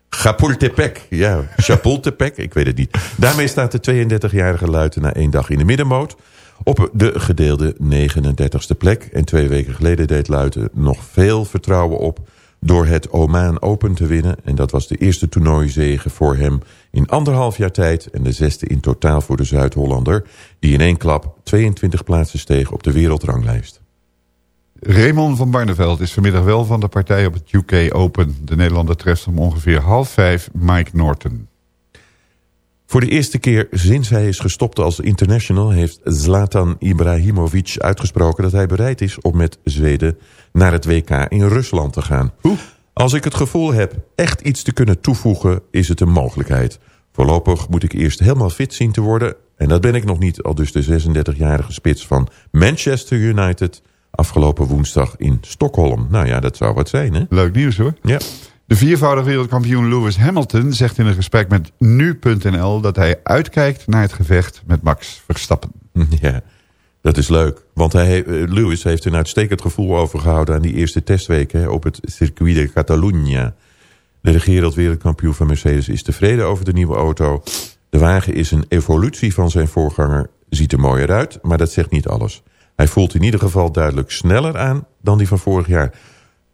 Chapultepec, ja, Chapultepec, ik weet het niet. Daarmee staat de 32-jarige Luiten na één dag in de middenmoot op de gedeelde 39ste plek. En twee weken geleden deed Luiten nog veel vertrouwen op door het Oman Open te winnen. En dat was de eerste toernooizege voor hem in anderhalf jaar tijd... en de zesde in totaal voor de Zuid-Hollander... die in één klap 22 plaatsen steeg op de wereldranglijst. Raymond van Barneveld is vanmiddag wel van de partij op het UK Open. De Nederlander treft om ongeveer half vijf Mike Norton. Voor de eerste keer sinds hij is gestopt als international... heeft Zlatan Ibrahimovic uitgesproken dat hij bereid is... om met Zweden naar het WK in Rusland te gaan. Als ik het gevoel heb echt iets te kunnen toevoegen... is het een mogelijkheid. Voorlopig moet ik eerst helemaal fit zien te worden... en dat ben ik nog niet, al dus de 36-jarige spits van Manchester United... afgelopen woensdag in Stockholm. Nou ja, dat zou wat zijn, hè? Leuk nieuws hoor. Ja. De viervoudig wereldkampioen Lewis Hamilton zegt in een gesprek met Nu.nl... dat hij uitkijkt naar het gevecht met Max Verstappen. (laughs) Ja, dat is leuk. Want hij, eh, Lewis heeft een uitstekend gevoel overgehouden... aan die eerste testweken op het circuit de Catalunya. De regerend wereldkampioen van Mercedes is tevreden over de nieuwe auto. De wagen is een evolutie van zijn voorganger. Ziet er mooier uit, maar dat zegt niet alles. Hij voelt in ieder geval duidelijk sneller aan dan die van vorig jaar.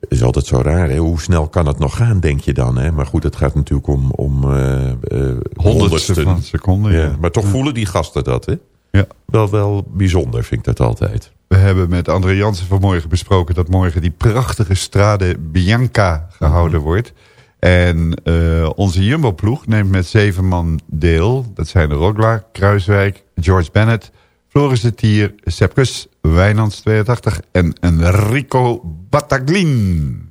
Is altijd zo raar, hè? hoe snel kan het nog gaan, denk je dan? Hè? Maar goed, het gaat natuurlijk om, om uh, uh, Honderdste van een seconde, ja. Maar toch Ja. voelen die gasten dat, hè? Ja. Wel, wel bijzonder, vind ik dat altijd. We hebben met André Jansen vanmorgen besproken... dat morgen die prachtige Strade Bianca gehouden wordt. En eh, onze Jumbo-ploeg neemt met zeven man deel. Dat zijn de Rogla, Kruiswijk, George Bennett... Floris de Tier, Sepkus, Wijnands 82 en Enrico Battaglin.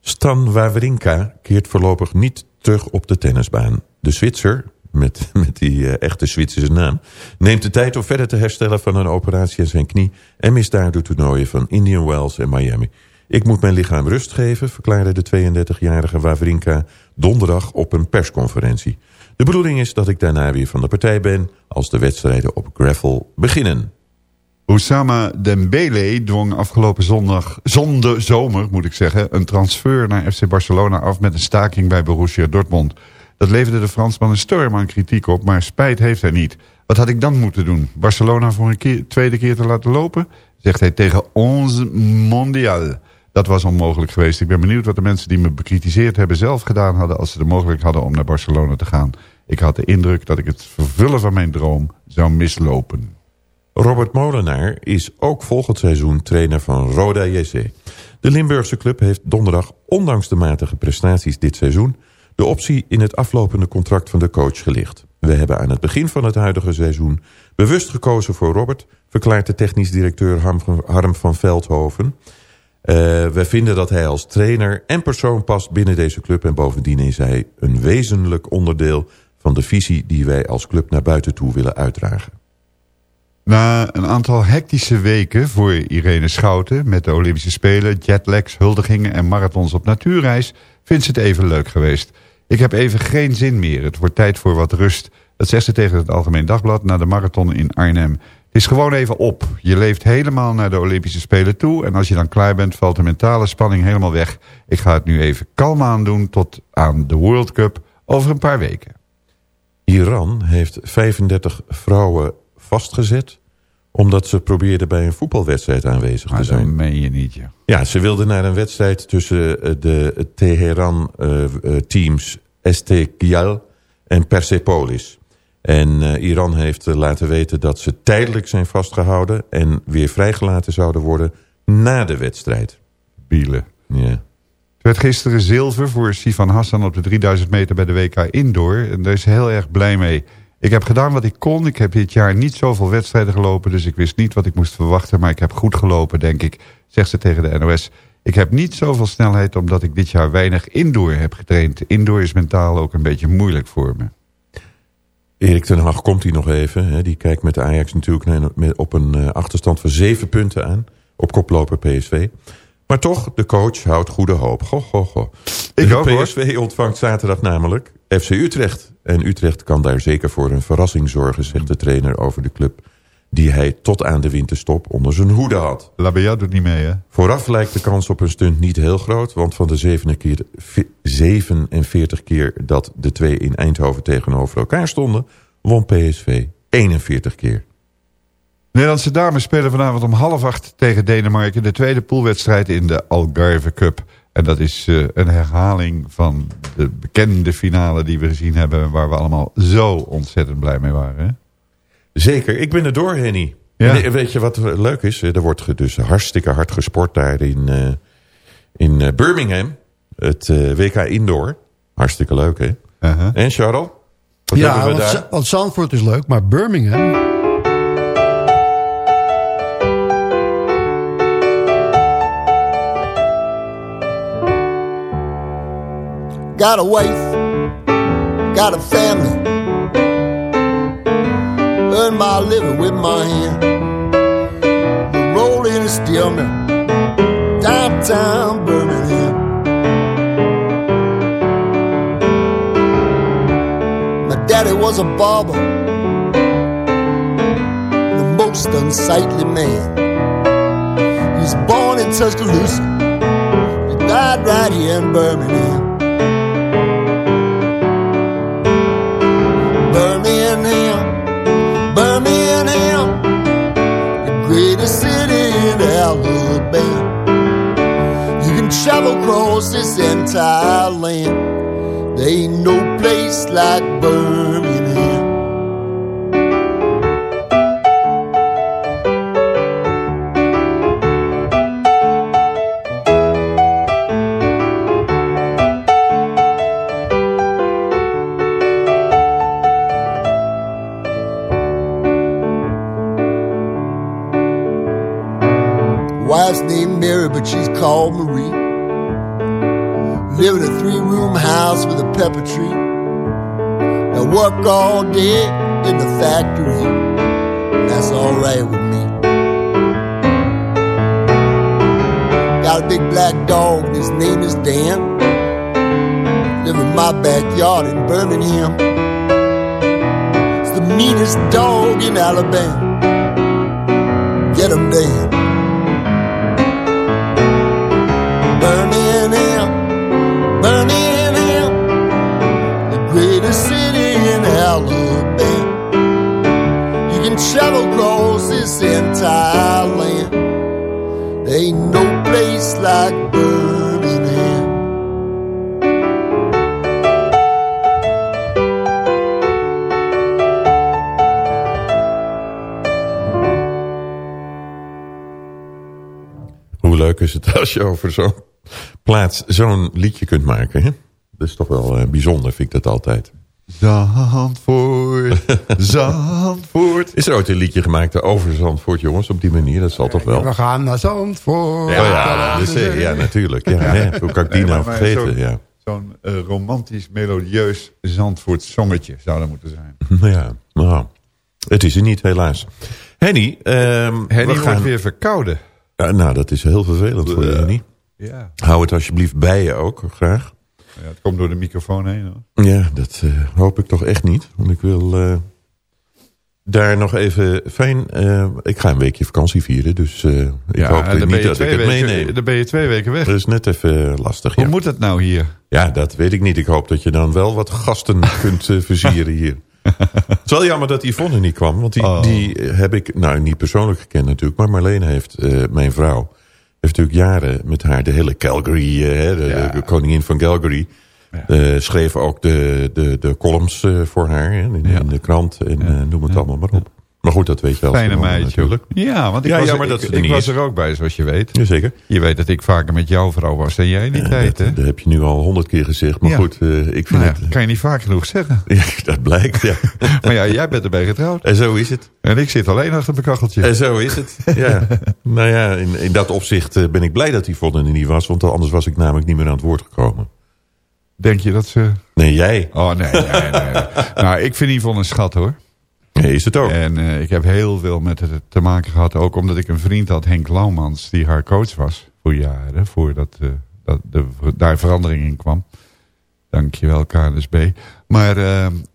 Stan Wawrinka keert voorlopig niet terug op de tennisbaan. De Zwitser, met, (laughs) met die eh, echte Zwitserse naam... neemt de tijd om verder te herstellen van een operatie aan zijn knie... en mist daardoor toernooien van Indian Wells en Miami. Ik moet mijn lichaam rust geven, verklaarde de 32-jarige Wawrinka... donderdag op een persconferentie. De bedoeling is dat ik daarna weer van de partij ben... als de wedstrijden op gravel beginnen. Oussama Dembele dwong afgelopen zondag, zonde zomer moet ik zeggen... een transfer naar FC Barcelona af met een staking bij Borussia Dortmund. Dat leverde de Fransman een storm aan kritiek op, maar spijt heeft hij niet. Wat had ik dan moeten doen? Barcelona voor een keer, tweede keer te laten lopen? Zegt hij tegen onze mondial. Dat was onmogelijk geweest. Ik ben benieuwd wat de mensen die me bekritiseerd hebben zelf gedaan hadden... als ze de mogelijkheid hadden om naar Barcelona te gaan. Ik had de indruk dat ik het vervullen van mijn droom zou mislopen. Robert Molenaar is ook volgend seizoen trainer van Roda JC. De Limburgse club heeft donderdag, ondanks de matige prestaties dit seizoen... de optie in het aflopende contract van de coach gelicht. We hebben aan het begin van het huidige seizoen bewust gekozen voor Robert... verklaart de technisch directeur Harm- van Veldhoven... Uh, we vinden dat hij als trainer en persoon past binnen deze club... en bovendien is hij een wezenlijk onderdeel van de visie... die wij als club naar buiten toe willen uitdragen. Na een aantal hectische weken voor Irene Schouten... met de Olympische Spelen, jetlags, huldigingen en marathons op natuurreis... vindt ze het even leuk geweest. Ik heb even geen zin meer. Het wordt tijd voor wat rust. Dat zegt ze tegen het Algemeen Dagblad na de marathon in Arnhem. Het is gewoon even op. Je leeft helemaal naar de Olympische Spelen toe... en als je dan klaar bent, valt de mentale spanning helemaal weg. Ik ga het nu even kalm aandoen tot aan de World Cup over een paar weken. Iran heeft 35 vrouwen vastgezet... omdat ze probeerden bij een voetbalwedstrijd aanwezig te Maar zijn. dat meen je niet, ja. Ja, ze wilden naar een wedstrijd tussen eh, de Teheran-teams Esteghlal en Persepolis. En eh, Iran heeft eh, laten weten dat ze tijdelijk zijn vastgehouden... en weer vrijgelaten zouden worden na de wedstrijd. Bielen. Ja. Het werd gisteren zilver voor Sivan Hassan op de 3000 meter bij de WK Indoor. En daar is heel erg blij mee. Ik heb gedaan wat ik kon. Ik heb dit jaar niet zoveel wedstrijden gelopen... dus ik wist niet wat ik moest verwachten... maar ik heb goed gelopen, denk ik, zegt ze tegen de NOS. Ik heb niet zoveel snelheid omdat ik dit jaar weinig indoor heb getraind. Indoor is mentaal ook een beetje moeilijk voor me. Erik ten Hag komt hier nog even. Hè. Die kijkt met de Ajax natuurlijk op een eh, achterstand van zeven punten aan. Op koploper PSV. Maar toch, de coach houdt goede hoop. Goh, goh, goh. Ik de ook, hoor. PSV ontvangt zaterdag namelijk FC Utrecht. En Utrecht kan daar zeker voor een verrassing zorgen, zegt de trainer over de club. Die hij tot aan de winterstop onder zijn hoede had. Labia doet niet mee, hè? Vooraf lijkt de kans op een stunt niet heel groot. Want van de 7 keer, 47 keer dat de twee in Eindhoven tegenover elkaar stonden... won PSV 41 keer. Nederlandse dames spelen vanavond om half acht tegen Denemarken... de tweede poolwedstrijd in de Algarve Cup. En dat is eh, een herhaling van de bekende finale die we gezien hebben... waar we allemaal zo ontzettend blij mee waren. Hè? Zeker, ik ben er door, Henny. Ja. En, eh, weet je wat leuk is? Er wordt dus hartstikke hard gesport daar in, eh, in eh, Birmingham. Het eh, WK Indoor. Hartstikke leuk, hè? Uh-huh. En Charles? Wat ja, we want, want Zandvoort is leuk, maar Birmingham... Got a wife, got a family. Earn my living with my hand. Rolling a steel mill, downtown Birmingham. My daddy was a barber, the most unsightly man. He was born in Tuscaloosa, he died right here in. Birmingham, across this entire land. There ain't no place like Birmingham. In Alabama. Leuk is het als je over zo'n plaats zo'n liedje kunt maken, hè? Dat is toch wel eh, bijzonder, vind ik dat altijd. Zandvoort, (laughs) Zandvoort. Is er ooit een liedje gemaakt over Zandvoort, jongens, op die manier? Dat zal toch wel? We gaan naar Zandvoort. Ja, ja, de zee, ja natuurlijk. Ja, hè? (laughs) Hoe kan ik die Nee, nou vergeten? Zo'n Ja. zo'n, eh, romantisch, melodieus Zandvoort zongetje zou dat moeten zijn. (laughs) ja, nou, het is er niet, helaas. Henny, ehm Henny we wordt weer verkouden. Ja, nou, dat is heel vervelend voor Henny. Ja. Hou het alsjeblieft bij je ook, graag. Ja, het komt door de microfoon heen. Hoor. Ja, dat eh, hoop ik toch echt niet. Want ik wil eh, daar nog even fijn... eh, ik ga een weekje vakantie vieren, dus eh, ik Ja, hoop niet dat ik het weken- meeneem. Dan ben je twee weken weg. Dat is net even lastig, Hoe ja. moet het nou hier? Ja, dat weet ik niet. Ik hoop dat je dan wel wat gasten (laughs) kunt versieren hier. Het is wel jammer dat Yvonne niet kwam. Want die, Oh. die heb ik, nou niet persoonlijk gekend natuurlijk. Maar Marleen heeft, eh, mijn vrouw, heeft natuurlijk jaren met haar de hele Calgary, eh, de, de koningin van Calgary. eh, schreef ook de, de, de columns voor haar hè, in, in de krant. En noem het allemaal maar op. Maar goed, dat weet je wel. Fijne gewoon, meidje. natuurlijk. Ja, want ik Ja, was, er, dat ik, ik was er ook bij, zoals je weet. Jazeker. Je weet dat ik vaker met jouw vrouw was dan jij in die tijd, hè? Dat, dat heb je nu al honderd keer gezegd. Maar Ja. goed, eh, ik vind Nou ja, het... kan je niet vaak genoeg zeggen. (laughs) Ja, dat blijkt, ja. (laughs) Maar ja, jij bent erbij getrouwd. En zo is het. En ik zit alleen achter mijn kacheltje. En zo is het. Ja. (laughs) nou ja, in, in dat opzicht eh, ben ik blij dat die Yvonne er niet was. Want anders was ik namelijk niet meer aan het woord gekomen. Denk je dat ze... Nee, jij. Oh, nee, nee, nee. nee. nou, ik vind Yvonne een schat, hoor. Nee, is het ook. En eh, ik heb heel veel met het te maken gehad. Ook omdat ik een vriend had, Henk Laumans, die haar coach was voor jaren. Voordat eh, dat de, daar verandering in kwam. Dankjewel, KNSB. Maar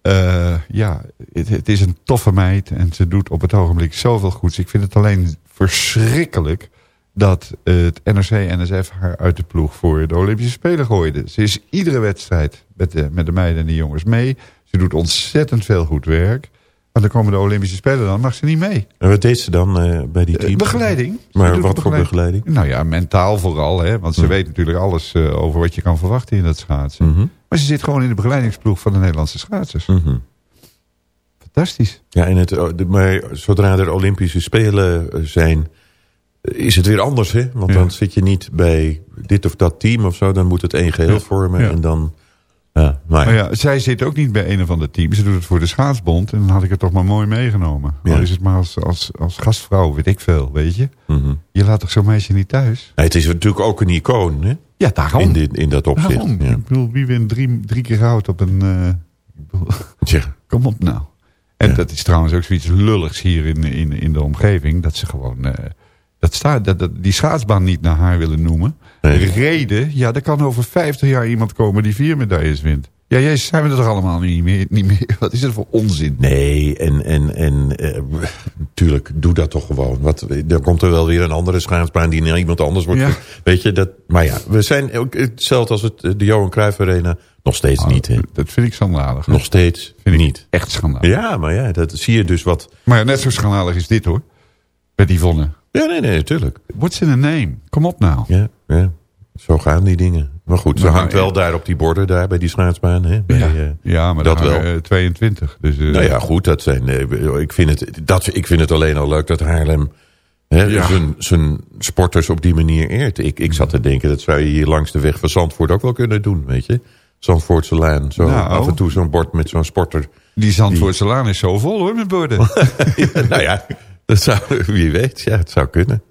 eh, ja, het, het is een toffe meid. En ze doet op het ogenblik zoveel goeds. Ik vind het alleen verschrikkelijk dat het NRC-NSF haar uit de ploeg voor de Olympische Spelen gooide. Ze is iedere wedstrijd met de, met de meiden en de jongens mee. Ze doet ontzettend veel goed werk. Maar dan komen de Olympische Spelen, dan mag ze niet mee. En wat deed ze dan eh, bij die Eh, teams? begeleiding. Maar wat voor begeleiding? Nou ja, mentaal vooral. Hè, want ze Hm. weet natuurlijk alles eh, over wat je kan verwachten in dat schaatsen. Mhm. Maar ze zit gewoon in de begeleidingsploeg van de Nederlandse schaatsers. Mhm. Fantastisch. Ja, en het, maar zodra er Olympische Spelen zijn, is het weer anders. Hè? Want Ja. dan zit je niet bij dit of dat team of zo. Dan moet het één geheel Ja. vormen. Ja. En dan... Ja, maar Maar ja, zij zit ook niet bij een of ander team. Ze doet het voor de schaatsbond. En dan had ik het toch maar mooi meegenomen. Ja. Al is het maar als, als, als gastvrouw, weet ik veel, weet je. Mhm. Je laat toch zo'n meisje niet thuis? Nee, het is natuurlijk ook een icoon. Hè? Ja, daarom. In, dit, in dat opzicht. Ja. Ik bedoel, wie wint drie, drie keer goud op een... eh, bedoel. (laughs) Kom op nou. En dat is trouwens ook zoiets lulligs hier in, in, in de omgeving. Dat ze gewoon eh, dat staat, dat, dat, die schaatsbaan niet naar haar willen noemen. Nee. Reden, ja, er kan over 50 jaar iemand komen die vier medailles wint. Ja, jij zijn we er toch allemaal niet meer, niet meer. (laughs) Wat is het voor onzin? Nee, en, en, en eh, natuurlijk, doe dat toch gewoon. Wat, dan komt er wel weer een andere schaatsbaan die naar iemand anders wordt. Ja. Weet je, dat, maar ja, we zijn ook hetzelfde als het, de Johan Cruijff Arena. Nog steeds Oh, niet, hè? Dat vind ik schandalig. Nog steeds Vind ik niet. Echt schandalig. Ja, maar ja, dat zie je dus wat... Maar ja, net zo schandalig is dit hoor. Met Yvonne. Ja, nee, nee, natuurlijk. What's in a name? Kom op nou. Ja, ja, zo gaan die dingen. Maar goed, ze Nou, hangt ja. wel daar op die borden, daar bij die schaatsbaan. Hè? Bij, Ja, eh, ja maar dat wel. wel. 22. Dus, eh, Nou ja, goed, dat zijn, eh, ik, vind het, dat, ik vind het alleen al leuk dat Haarlem hè, Ja. zijn, zijn sporters op die manier eert. Ik, ik zat te denken, dat zou je hier langs de weg van Zandvoort ook wel kunnen doen, weet je. Zandvoortse Laan, zo Nou. af en toe zo'n bord met zo'n sporter. Die Zandvoortse Laan is zo vol hoor met borden. (laughs) nou ja, dat zou, wie weet, ja, het zou kunnen.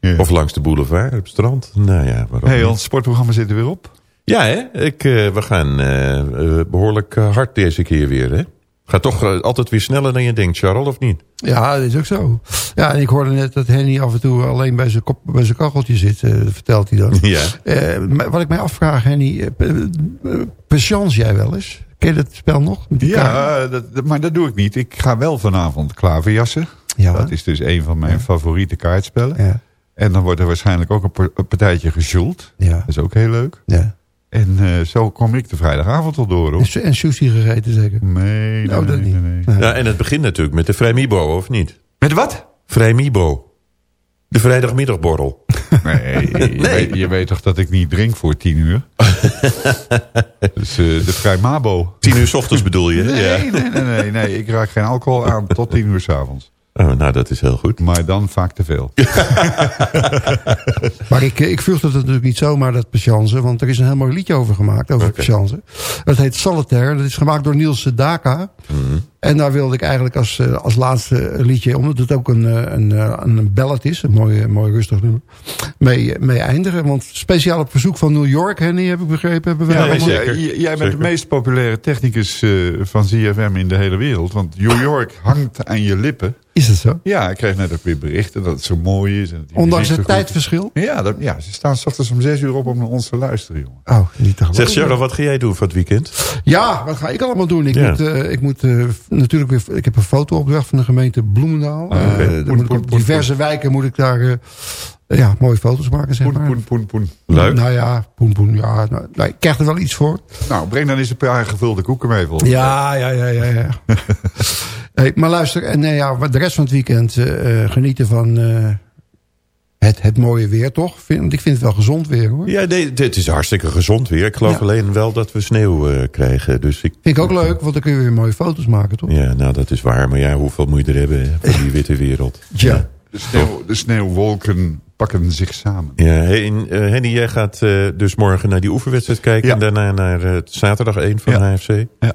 Ja. Of langs de boulevard, op het strand. Nou ja, waarom hey, ons sportprogramma zit er weer op. Ja, hè? Ik, eh, we gaan eh, eh, behoorlijk eh, hard deze keer weer, hè? Gaat toch altijd weer sneller dan je denkt, Charles, of niet? Ja, dat is ook zo. Ja, en ik hoorde net dat Henny af en toe alleen bij zijn, kop, bij zijn kacheltje zit. vertelt hij dan. Ja. Wat ik mij afvraag, Henny. Patience jij wel eens? Ken je dat spel nog? Ja, dat, dat- maar dat doe ik niet. Ik ga wel vanavond klaverjassen. Ja. Dat is dus een van mijn favoriete kaartspellen. Ja. En dan wordt er waarschijnlijk ook een, par- een partijtje gejoeld. Ja. Dat is ook heel leuk. ja. En eh, zo kom ik de vrijdagavond al door. Hoor. En, su- en sushi gegeten zeker? Nee, nee, Nou, dat nee, niet. Nee. Ja, en het begint natuurlijk met de Vrijmibo, of niet? Met wat? Vrijmibo. De vrijdagmiddagborrel. (laughs) Nee, Je, weet, je weet toch dat ik niet drink voor tien uur? (laughs) dus eh, de Vrijmabo. Tien uur 's ochtends bedoel je? Nee, Ja. nee, nee, nee, nee. Ik raak geen alcohol aan tot tien uur s'avonds. Oh, nou, dat is heel goed. Maar dan vaak te veel. (laughs) Maar ik, ik vroeg dat natuurlijk niet zomaar, dat patience. Want er is een heel mooi liedje over gemaakt, over Oké. patience. Dat heet Solitaire. Dat is gemaakt door Niels Daka. En daar wilde ik eigenlijk als, eh, als laatste liedje, omdat het ook een, eh, een, eh, een ballad is, een mooi, mooi rustig nummer, mee, mee eindigen. Want speciaal op verzoek van New York, Henny, heb ik begrepen, hebben wij Ja, allemaal- zeker. J- Jij bent Zeker. de meest populaire technicus eh, van ZFM in de hele wereld. Want New York hangt aan je lippen. Is het zo? Ja, ik kreeg net ook weer berichten dat het zo mooi is. En Ondanks het is. tijdverschil? Ja, dat, ja, ze staan s ochtends om zes uur op om naar ons te luisteren, jongen. Oh, niet te. Zeg Charles, wat ga jij doen voor het weekend? Ja, wat ga ik allemaal doen? Ik Ja. moet, eh, ik moet eh, natuurlijk weer... Ik heb een fotoopdracht van de gemeente Bloemendaal. Ah. Eh, moet diverse wijken moet ik daar... ja, mooie foto's maken, zeg maar. Poen, poen, poen. Leuk. Nou ja, poen, poen. Ja, nou, nou, ik krijg er wel iets voor. Nou, breng dan eens een paar gevulde koeken mee. volgens mij. Ja, ja, ja, ja. ja. (laughs) hey, maar luister, en nee, ja, de rest van het weekend eh, eh, genieten van eh, het, het mooie weer, toch? Vind, ik vind het wel gezond weer, hoor. Ja, nee, dit is hartstikke gezond weer. Ik geloof Ja. alleen wel dat we sneeuw eh, krijgen. Dus ik, Vind ik ook leuk, want dan kun je weer mooie foto's maken, toch? Ja, nou dat is waar. Maar ja, hoeveel moet je er hebben hè, voor die witte wereld? Ja. De, sneeuw, de sneeuwwolken pakken zich samen. Ja, eh, Henny, jij gaat eh, dus morgen naar die oefenwedstrijd kijken... Ja. en daarna naar eh, zaterdag 1 van Ja. HFC. Ja.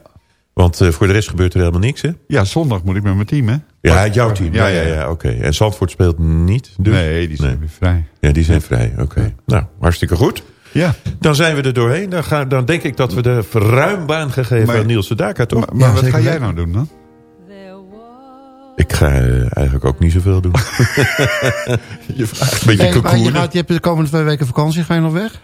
Want eh, voor de rest gebeurt er helemaal niks, hè? Ja, zondag moet ik met mijn team, hè? Ja, jouw team. Ja, ja, ja, oké. En Zandvoort speelt niet, dus? Nee, die zijn weer vrij. Ja, die zijn vrij, oké. Nou, hartstikke goed. Ja. Dan zijn we er doorheen. Dan, gaan, dan denk ik dat we de ruim baan gegeven Maar- aan Niels de Daka, toch? Maar, maar Ja, wat ga jij nou doen dan? Ik ga eh, eigenlijk ook niet zoveel doen. (laughs) Je vraagt. Beetje Hey, je, gaat, je hebt de komende twee weken vakantie, ga je nog weg?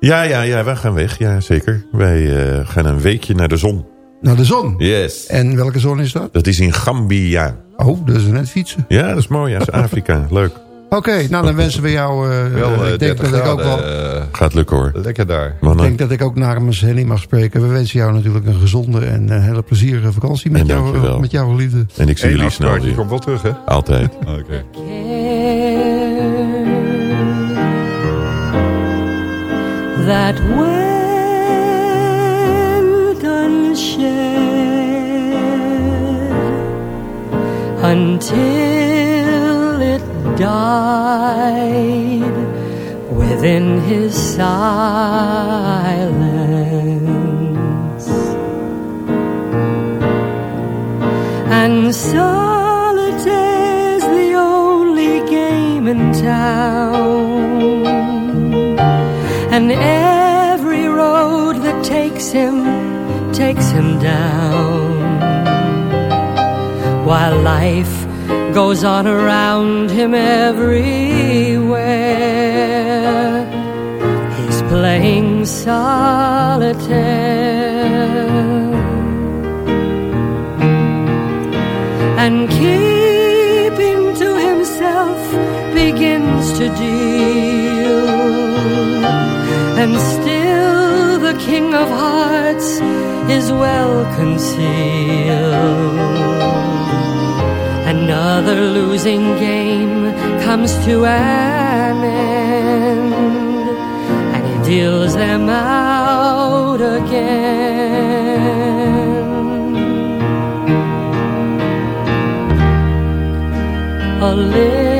Ja, ja, ja, wij gaan weg. Ja, zeker. Wij eh, gaan een weekje naar de zon. Naar de zon. Yes. En welke zon is dat? Dat is in Gambia. Oh, dat is net fietsen. Ja, dat is mooi. Dat is Afrika. (laughs) Leuk. Oké, nou dan wensen we jou... eh, Wel ik denk 30 dat ik ook wel... Gaat lukken hoor. lekker daar. Ik denk dat ik ook namens Henny mag spreken. We wensen jou natuurlijk een gezonde en eh, hele plezierige vakantie met, jou, met jouw liefde. En ik zie jullie snel je weer. komt wel terug, hè? Altijd. (laughs) Oké. that until it died within his silence. And solitaire's the only game in town. And every road that takes him takes him down while life goes on around him everywhere. He's playing solitaire. And keeping to himself begins to deal. And still the king of hearts is well concealed another losing game comes to an end and he deals them out again. A little